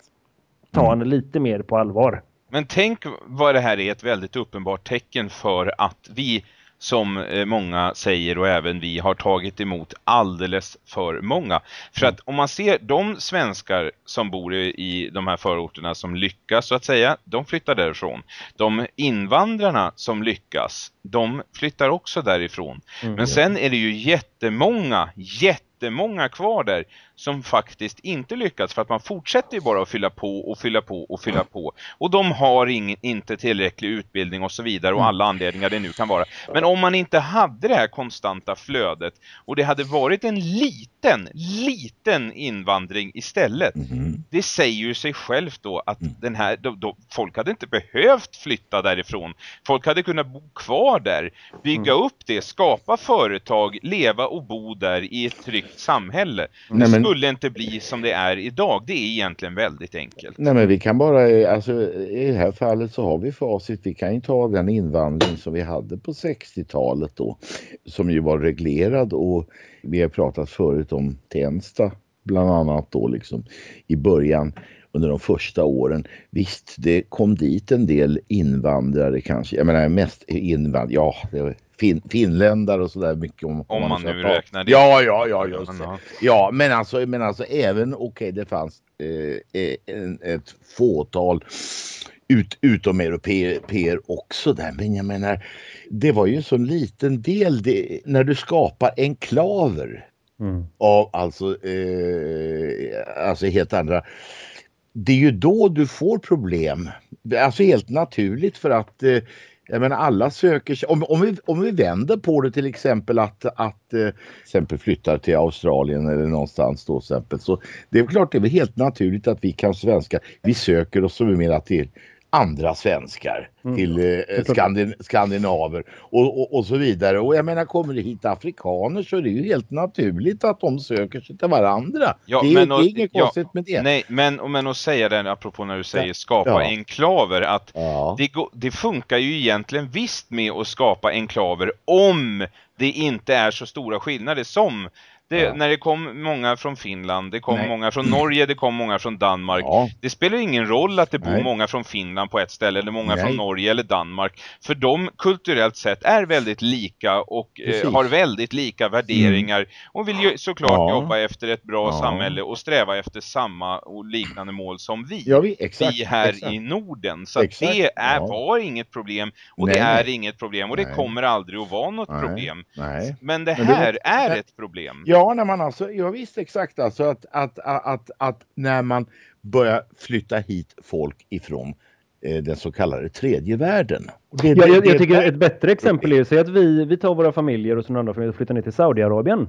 ta mm. henne lite mer på allvar. Men tänk vad det här är ett väldigt uppenbart tecken för att vi som eh, många säger och även vi har tagit emot alldeles för många. För att om man ser de svenskar som bor i de här förorterna som lyckas så att säga, de flyttar därifrån. De invandrarna som lyckas, de flyttar också därifrån. Mm, Men sen är det ju jättemånga, jättemånga kvar där som faktiskt inte lyckats för att man fortsätter ju bara att fylla på och fylla på och fylla på. Och de har ingen, inte tillräcklig utbildning och så vidare och alla anledningar det nu kan vara. Men om man inte hade det här konstanta flödet och det hade varit en liten, liten invandring istället. Mm. Det säger ju sig självt då att mm. den här, då, då, folk hade inte behövt flytta därifrån. Folk hade kunnat bo kvar där, bygga mm. upp det, skapa företag, leva och bo där i ett tryggt samhälle. Nej, men skulle inte bli som det är idag. Det är egentligen väldigt enkelt. Nej men vi kan bara, alltså i det här fallet så har vi facit. Vi kan ju ta den invandring som vi hade på 60-talet då. Som ju var reglerad och vi har pratat förut om Tensta bland annat då liksom i början under de första åren. Visst, det kom dit en del invandrare kanske. Jag menar mest invandrare, ja, det fin finländare och sådär mycket. Om, om man, man nu ta. räknar det. Ja, ja, ja, just det. Ja, men alltså, men alltså även, okej, okay, det fanns eh, eh, en, ett fåtal ut, utomeuropeer också där. Men jag menar, det var ju en sån liten del det, när du skapar enklaver mm. av alltså, eh, alltså helt andra det är ju då du får problem. Alltså helt naturligt för att eh, jag menar alla söker sig, om, om, vi, om vi vänder på det till exempel att, att eh, exempel flyttar till Australien eller någonstans då exempel så det är klart det är väl helt naturligt att vi kan svenska, vi söker oss mer till andra svenskar mm. till eh, skandin skandinaver och, och, och, så vidare. Och jag menar kommer det hit afrikaner så är det ju helt naturligt att de söker sig till varandra. Ja, det, men, det är inget ja, konstigt med det. Nej, men, men att säga det apropå när du säger ja. skapa ja. enklaver att det, det funkar ju egentligen visst med att skapa enklaver om det inte är så stora skillnader som Det, Ja. När det kom många från Finland, det kom Nej. många från Norge, det kom många från Danmark. Ja. Det spelar ingen roll att det bor Nej. många från Finland på ett ställe eller många Nej. från Norge eller Danmark. För de kulturellt sett är väldigt lika och eh. Mm. har väldigt lika värderingar och vill ju såklart Ja. jobba efter ett bra samhälle och sträva efter samma och liknande mål som vi. Ja, vi, exakt, vi här exakt. i Norden. Så det är, var inget problem och det är inget problem och det kommer aldrig att vara något problem. Men det Men det här är ett problem. Ja, när man alltså, ja visst exakt alltså att, att, att, att, att när man börjar flytta hit folk ifrån eh, den så kallade tredje världen. Det, Ja, jag, jag tycker ett bättre exempel är att säga att vi, vi tar våra familjer och sådana andra familjer och flyttar ner till Saudiarabien.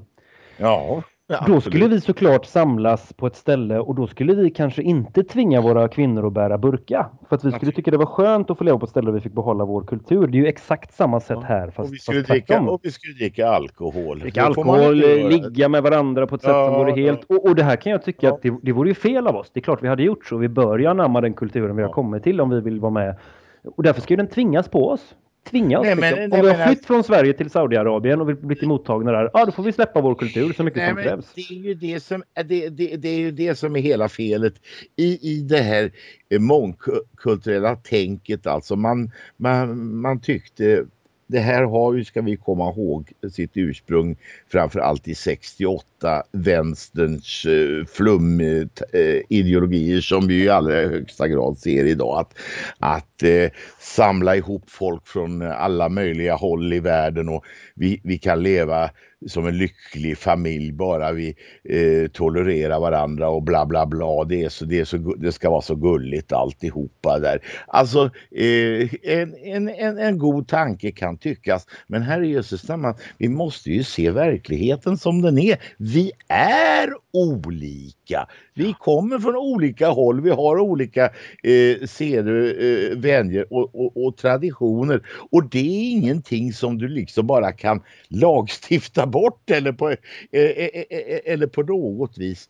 Ja, Då absolut. skulle vi såklart samlas på ett ställe och då skulle vi kanske inte tvinga våra kvinnor att bära burka. För att vi skulle tycka det var skönt att få leva på ett ställe där vi fick behålla vår kultur. Det är ju exakt samma sätt här fast, och, vi skulle fast dricka, och vi skulle dricka alkohol. Dricka alkohol, ligga med varandra på ett sätt Ja, som vore helt... ja. Och, och det här kan jag tycka Ja. att det, det vore ju fel av oss. Det är klart vi hade gjort så. Vi bör ju anamma den kulturen vi har Ja. kommit till om vi vill vara med. Och därför ska ju den tvingas på oss. Tvinga oss. Nej, men- liksom. om vi har flytt från Sverige till Saudiarabien och vi blivit mottagna där, ja då får vi släppa vår kultur så mycket Nej, som men krävs. det är ju det som det, det, det är ju det som är hela felet i, i det här eh, mångkulturella tänket alltså. Man, man, man tyckte det här har ju, ska vi komma ihåg, sitt ursprung framförallt i 68, vänsterns eh, flumideologier som vi i allra högsta grad ser idag. Att, att eh, samla ihop folk från alla möjliga håll i världen och vi, vi kan leva som en lycklig familj bara vi eh, tolererar varandra och bla bla bla. Det, är så, det, är så, det ska vara så gulligt alltihopa där. Alltså eh, en, en, en, en god tanke kan tyckas men här är jösses namn, vi måste ju se verkligheten som den är. Vi är olika. Vi kommer från olika håll, vi har olika eh, seder, eh, vänjer och, och, och traditioner och det är ingenting som du liksom bara kan lagstifta bort eller på, eh, eh, eh, eller på något vis.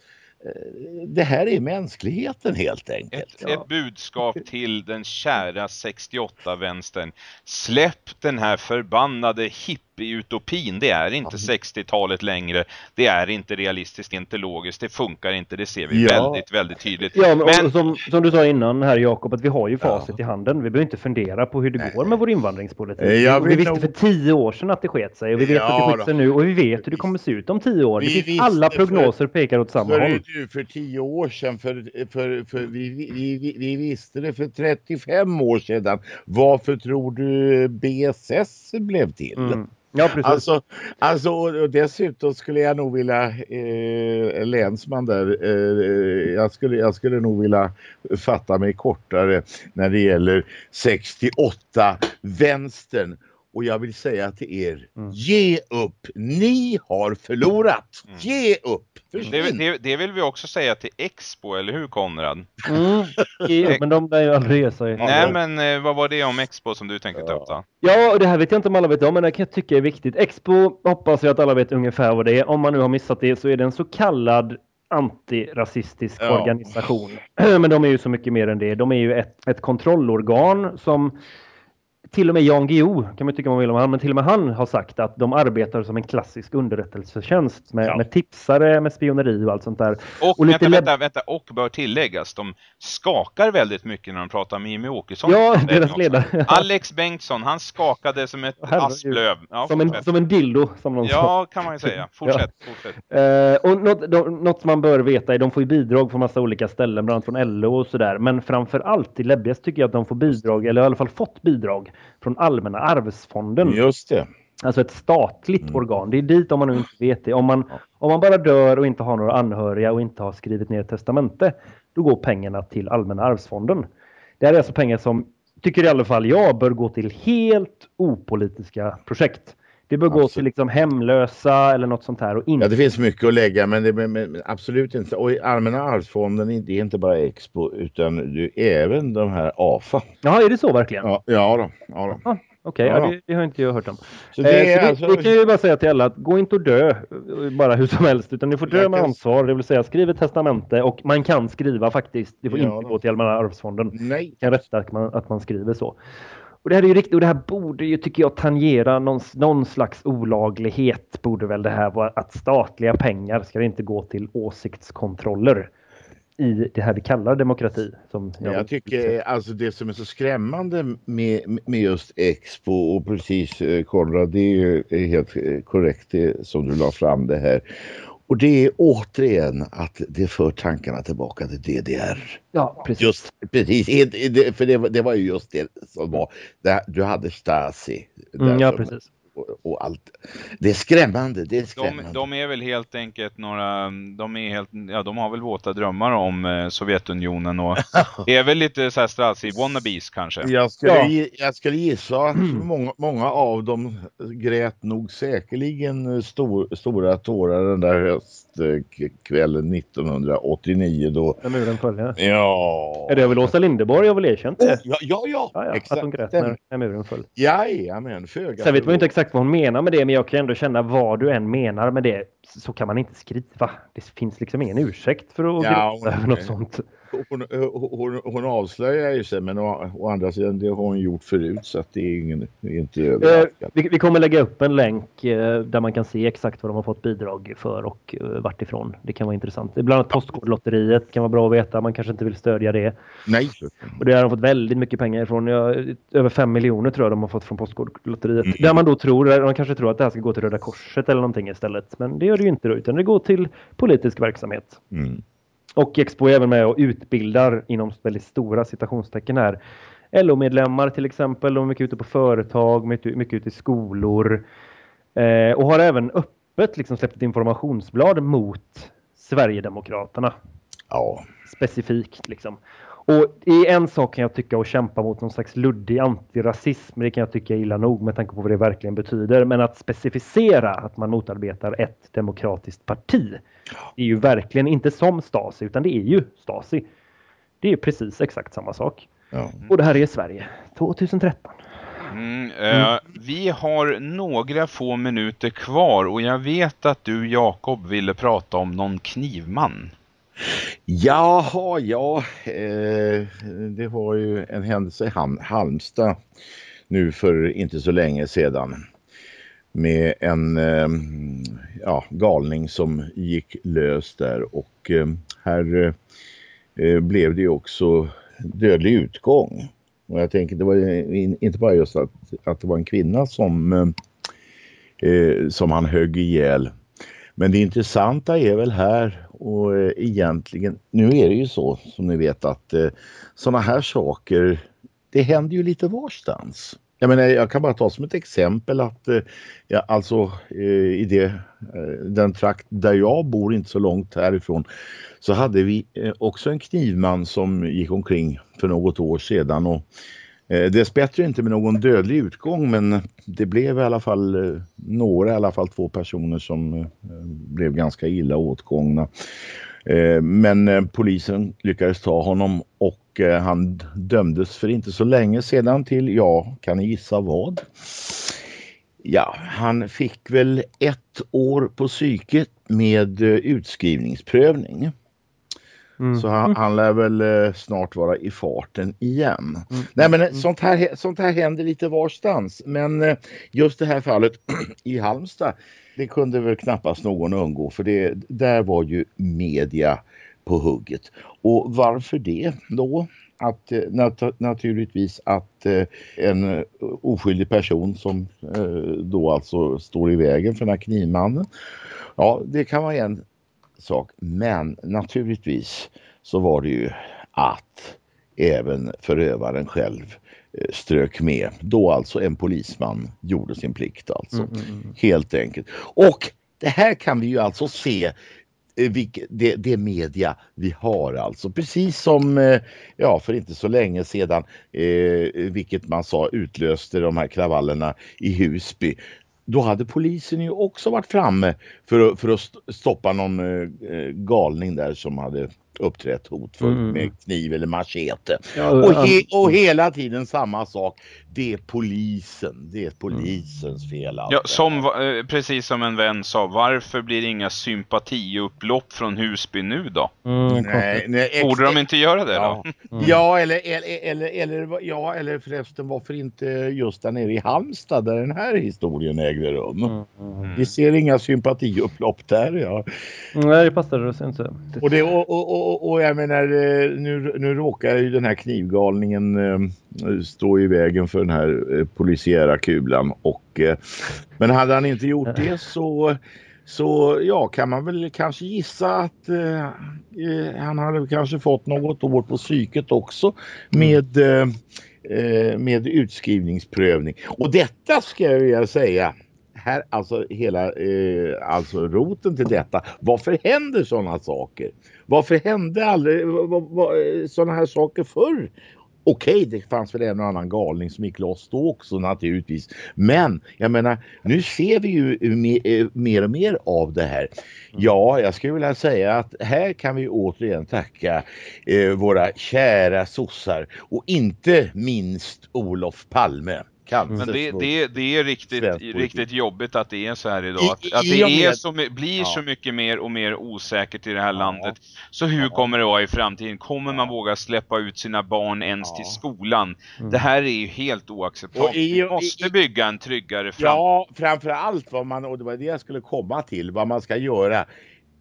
Det här är mänskligheten helt enkelt. Ett, ett budskap till den kära 68-vänstern. Släpp den här förbannade hippie-utopin. Det är inte 60-talet längre. Det är inte realistiskt, inte logiskt. Det funkar inte. Det ser vi Ja. väldigt, väldigt tydligt. Ja, men, Men- som, som du sa innan här Jakob, att vi har ju facit i handen. Vi behöver inte fundera på hur det Nej. går med vår invandringspolitik. Eh, jag vi visste nog- för tio år sedan att det sket sig och vi vet Ja, att det skiter sig nu och vi vet hur det kommer se ut om tio år. Det Vi visste alla för- prognoser pekar åt samma För, håll. du, för tio år sedan, för, för, för vi, vi, vi, vi visste det för 35 år sedan. Varför tror du BSS blev till? Mm. Ja, precis. Alltså, alltså och dessutom skulle jag nog vilja, eh, länsman där, eh, jag, skulle, jag skulle nog vilja fatta mig kortare när det gäller 68 vänstern. Och jag vill säga till er, Mm. ge upp! Ni har förlorat! Mm. Ge upp! Det, det, det vill vi också säga till Expo, eller hur Konrad? Mm. Ja, men de lär ju aldrig sig. Nej men eh, vad var det om Expo som du tänkte ta upp då? Ja, och det här vet jag inte om alla vet om, men det kan jag tycka är viktigt. Expo hoppas jag att alla vet ungefär vad det är. Om man nu har missat det så är det en så kallad antirasistisk Ja. organisation. Men de är ju så mycket mer än det. De är ju ett, ett kontrollorgan som till och med Jan Guillou, kan man tycka man vill om han, men till och med han har sagt att de arbetar som en klassisk underrättelsetjänst med, Ja. med tipsare, med spioneri och allt sånt där. Och, Och lite vänta, vänta, vänta, och bör tilläggas, de skakar väldigt mycket när de pratar med Jimmy Åkesson. Ja, deras ledare. Alex Bengtsson, han skakade som ett Herregud. asplöv. Ja, Som en, som en dildo, som någon ja, kan man ju säga. Fortsätt, fortsätt. Eh, och något, man bör veta är de får ju bidrag från massa olika ställen, bland annat från LO och sådär. Men framför allt i läbbigast tycker jag att de får bidrag, eller i alla fall fått bidrag, från Allmänna arvsfonden. Just det. Alltså ett statligt Mm. organ. Det är dit om man nu inte vet det. Om man, Ja. om man bara dör och inte har några anhöriga och inte har skrivit ner ett testamente, då går pengarna till Allmänna arvsfonden. Det här är alltså pengar som, tycker i alla fall jag, bör gå till helt opolitiska projekt. Det bör gå Absolut. till liksom hemlösa eller något sånt här och inte Ja, det finns mycket att lägga men, det, men, men absolut inte. Och i Allmänna arvsfonden är det inte bara Expo utan det är även de här AFA. Jaha, är det så verkligen? Ja, ja då. Ja då. Okej, Ja ja, det, det har inte jag hört om. Så Eh, det så är vi, alltså... vi kan ju bara säga till alla att gå inte och dö eh, bara hur som helst utan ni får dö Jag med ansvar, det vill säga skriv ett testamente och man kan skriva faktiskt. Det får Ja inte då. gå till Allmänna arvsfonden. Nej. Jag kan rätta att man, att man skriver så. Och det här är ju riktigt, och det här borde ju, tycker jag, tangera någon, någon slags olaglighet. Borde väl det här vara att statliga pengar ska inte gå till åsiktskontroller i det här vi kallar demokrati. Som jag, jag tycker alltså det som är så skrämmande med, med just Expo och precis eh, Konrad, det är helt eh, korrekt det som du la fram det här. Och det är återigen att det för tankarna tillbaka till DDR. Ja, precis. Just, precis, för det, det var ju just det som var, du hade Stasi. Mm, ja, precis och, allt. Det är skrämmande, det är skrämmande. De, de, är väl helt enkelt några, de är helt, ja de har väl våta drömmar om eh, Sovjetunionen och är väl lite så här Stasi wannabes kanske. Jag skulle, ja. jag skulle gissa att många, många av dem grät nog säkerligen stor, stora tårar den där höstkvällen 1989 då. När muren föll, ja. Ja. Är det väl Åsa Linderborg har väl erkänt det? Oh, ja, ja, ja, ja, ja exakt. Att hon grät när, när muren föll. Jajamän, föga. Sen vet man ju inte exakt exakt vad hon menar med det, men jag kan ändå känna vad du än menar med det så kan man inte skriva. Det finns liksom ingen ursäkt för att ja, gråta över något sånt hon, hon, hon avslöjar ju sig men å, å, andra sidan det har hon gjort förut så att det är, ingen, inte överraskande. Eh, vi, vi, kommer lägga upp en länk eh, där man kan se exakt vad de har fått bidrag för och eh, vart ifrån. Det kan vara intressant. Bland annat Postkodlotteriet kan vara bra att veta. Man kanske inte vill stödja det. Nej. Och det har de fått väldigt mycket pengar ifrån. Ja, över fem miljoner tror jag de har fått från Postkodlotteriet. Mm. Där man då tror, man kanske tror att det här ska gå till Röda Korset eller någonting istället. Men det gör det ju inte då, utan det går till politisk verksamhet. Mm. Och Expo är även med och utbildar inom väldigt stora citationstecken här. LO-medlemmar till exempel, de är mycket ute på företag, mycket, mycket ute i skolor. Eh, och har även öppet liksom släppt ett informationsblad mot Sverigedemokraterna. Ja. Specifikt liksom. Och i en sak kan jag tycka att kämpa mot någon slags luddig antirasism. Det kan jag tycka är illa nog med tanke på vad det verkligen betyder. Men att specificera att man motarbetar ett demokratiskt parti. Det är ju verkligen inte som Stasi utan det är ju Stasi. Det är ju precis exakt samma sak. Ja. Och det här är Sverige 2013. Mm, eh, vi har några få minuter kvar och jag vet att du Jakob ville prata om någon knivman. Jaha, ja, eh, det var ju en händelse i Halmstad nu för inte så länge sedan med en eh, ja, galning som gick lös där och eh, här eh, blev det ju också dödlig utgång. Och jag tänker det var inte bara just att, att det var en kvinna som, eh, som han högg ihjäl. Men det intressanta är väl här och eh, egentligen, nu är det ju så som ni vet att eh, sådana här saker, det händer ju lite varstans. Jag menar, jag kan bara ta som ett exempel att eh, ja, alltså eh, i det, eh, den trakt där jag bor inte så långt härifrån så hade vi eh, också en knivman som gick omkring för något år sedan och Eh, dessbättre inte med någon dödlig utgång men det blev i alla fall eh, några, i alla fall två personer som eh, blev ganska illa åtgångna. Eh, men eh, polisen lyckades ta honom och eh, han dömdes för inte så länge sedan till, ja, kan ni gissa vad? Ja, han fick väl ett år på psyket med utskrivningsprövning. Mm. Så han, han lär väl eh, snart vara i farten igen. Mm. Nej men eh, mm. sånt här, sånt här händer lite varstans. Men eh, just det här fallet i Halmstad, det kunde väl knappast någon undgå. För det, där var ju media på hugget. Och varför det då? Att nat naturligtvis att en oskyldig person som då alltså står i vägen för den här knivmannen. Ja, det kan vara en sak. Men naturligtvis så var det ju att även förövaren själv eh, strök med. Då alltså en polisman gjorde sin plikt alltså. Mm, mm, mm. Helt enkelt. Och det här kan vi ju alltså se eh, det, det media vi har alltså. Precis som eh, ja, för inte så länge sedan, eh, vilket man sa utlöste de här kravallerna i Husby då hade polisen ju också varit framme för, för att stoppa någon eh, eh, galning där som hade uppträtt hotfullt mm. med kniv eller machete. Ja, och, he och hela tiden samma sak. Det är polisen. Det är polisens fel. Ja, som, eh, precis som en vän sa, varför blir det inga sympatiupplopp från Husby nu då? Mm, nej, nej, Borde de inte göra det ja. då? Mm. Ja, eller, eller, eller, eller, ja, eller förresten varför inte just där nere i Halmstad där den här historien ägde rum. Mm. mm. Vi ser inga sympatiupplopp där. Ja. Nej, det passade oss inte. Och, det, och, och, och, och jag menar, eh, nu, nu råkar ju den här knivgalningen eh, stå i vägen för den här eh, polisiära kulan. Och, eh, men hade han inte gjort det så så ja, kan man väl kanske gissa att eh, eh, han hade kanske fått något år på psyket också med, med utskrivningsprövning. Och detta ska jag vilja säga här, alltså hela eh, alltså roten till detta. Varför händer sådana saker? Varför hände aldrig sådana här saker förr? Okej, det fanns väl en och annan galning som gick loss då också naturligtvis. Men jag menar, nu ser vi ju mer, mer och mer av det här. Ja, jag skulle vilja säga att här kan vi återigen tacka eh, våra kära sossar och inte minst Olof Palme. Men det, det, det är riktigt, riktigt jobbigt att det är så här idag. Att, I, att det är så, blir ja. så mycket mer och mer osäkert i det här landet. Så hur ja. kommer det vara i framtiden? Kommer man våga släppa ut sina barn ens till skolan? Mm. Det här är ju helt oacceptabelt. Vi måste bygga en tryggare framtid. Ja, framförallt vad man, och det var det jag skulle komma till, vad man ska göra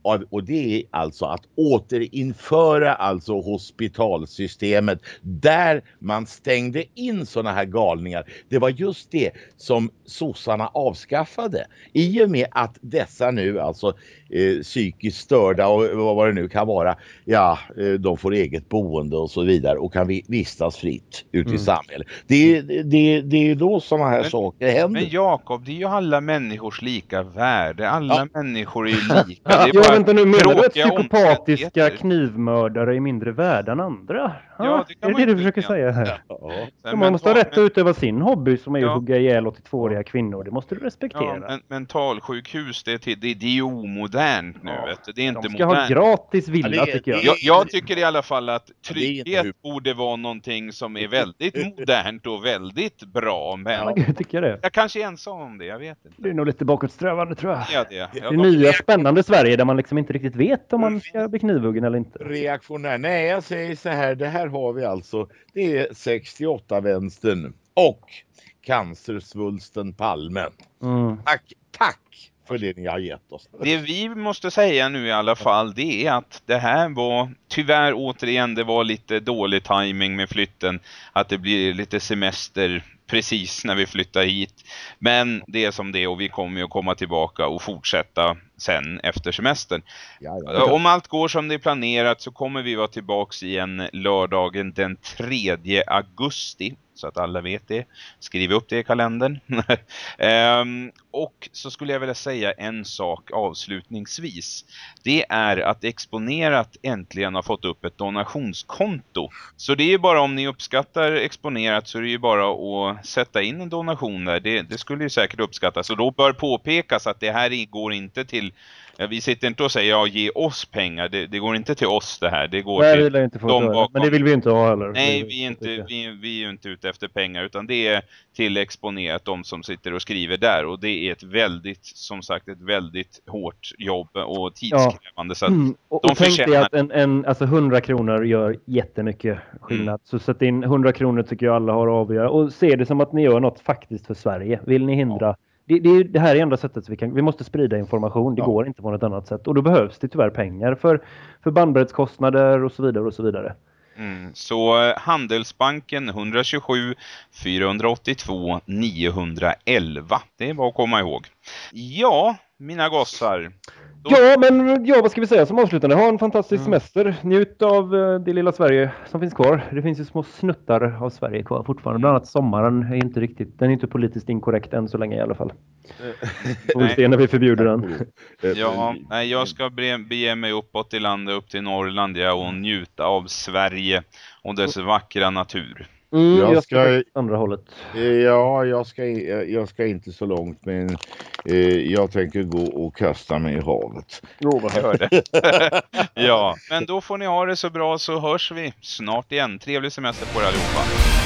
och det är alltså att återinföra alltså hospitalsystemet där man stängde in sådana här galningar. Det var just det som sossarna avskaffade i och med att dessa nu alltså eh, psykiskt störda och vad det nu kan vara. Ja, eh, de får eget boende och så vidare och kan vi vistas fritt ute mm. i samhället. Det, det, det är ju då sådana här men, saker händer. Men Jakob, det är ju alla människors lika värde. Alla ja. människor är lika. Det är bara vänta nu, menar du att psykopatiska knivmördare är mindre värda än andra? Ja, det är det det du försöker säga här? Ja. Ja. Man måste ha rätt att utöva sin hobby som är att hugga ihjäl 82-åriga kvinnor. Det måste du respektera. Ja, men, mentalsjukhus, det är, till, det, det är omodernt nu. Vet du. Det är inte De ska modernt. ha gratis villa tycker jag. jag. jag. tycker i alla fall att trygghet borde vara någonting som är väldigt modernt och väldigt bra. Men ja, jag tycker det. Jag kanske är ensam om det, jag vet inte. Det är nog lite bakåtsträvande tror jag. Ja, det, det nya spännande Sverige där man liksom inte riktigt vet om man ska bli knivhuggen eller inte. Reaktionär. Nej, jag säger så här. Det här har vi alltså. Det är 68 vänstern och cancersvulsten Palme. Mm. Tack, tack för det ni har gett oss. Det vi måste säga nu i alla fall det är att det här var tyvärr återigen det var lite dålig timing med flytten. Att det blir lite semester precis när vi flyttar hit. Men det är som det och vi kommer ju att komma tillbaka och fortsätta sen efter semestern. Ja, ja. Om allt går som det är planerat så kommer vi vara tillbaks igen lördagen den 3 augusti så att alla vet det. Skriv upp det i kalendern. um, och så skulle jag vilja säga en sak avslutningsvis. Det är att Exponerat äntligen har fått upp ett donationskonto. Så det är ju bara om ni uppskattar Exponerat så är det ju bara att sätta in en donation där. Det, det skulle ju säkert uppskattas. Och då bör påpekas att det här går inte till vi sitter inte och säger ja, ge oss pengar. Det, det, går inte till oss det här. Det går Nej, till det inte de bakom. Men det vill vi inte ha heller. Nej, vi är, inte, vi, vi är inte ute efter pengar utan det är till exponerat de som sitter och skriver där. Och det är ett väldigt, som sagt, ett väldigt hårt jobb och tidskrävande. Ja. Så att mm. och, de och tänk dig att en, en, alltså 100 kronor gör jättemycket skillnad. Mm. Så sätt in 100 kronor tycker jag alla har att avgöra. Och se det som att ni gör något faktiskt för Sverige. Vill ni hindra ja det, det, det, här är enda sättet vi kan, vi måste sprida information. Det ja. går inte på något annat sätt. Och då behövs det tyvärr pengar för, för bandbreddskostnader och så vidare och så vidare. Mm, så eh, Handelsbanken 127 482 911. Det är bara att komma ihåg. Ja, mina gossar. Ja, men ja, vad ska vi säga som avslutande? Ha en fantastisk mm. semester. Njut av eh, det lilla Sverige som finns kvar. Det finns ju små snuttar av Sverige kvar fortfarande. Bland annat sommaren är inte riktigt, den är inte politiskt inkorrekt än så länge i alla fall. Får vi se när vi förbjuder den. Ja, nej, jag ska bege mig uppåt i landet, upp till Norrland ja, och njuta av Sverige och dess vackra natur. Mm, jag, jag ska, andra hållet. Ja, jag ska, jag ska inte så långt men eh, jag tänker gå och kasta mig i havet. Jo, vad hör det. ja, men då får ni ha det så bra så hörs vi snart igen. Trevlig semester på er allihopa.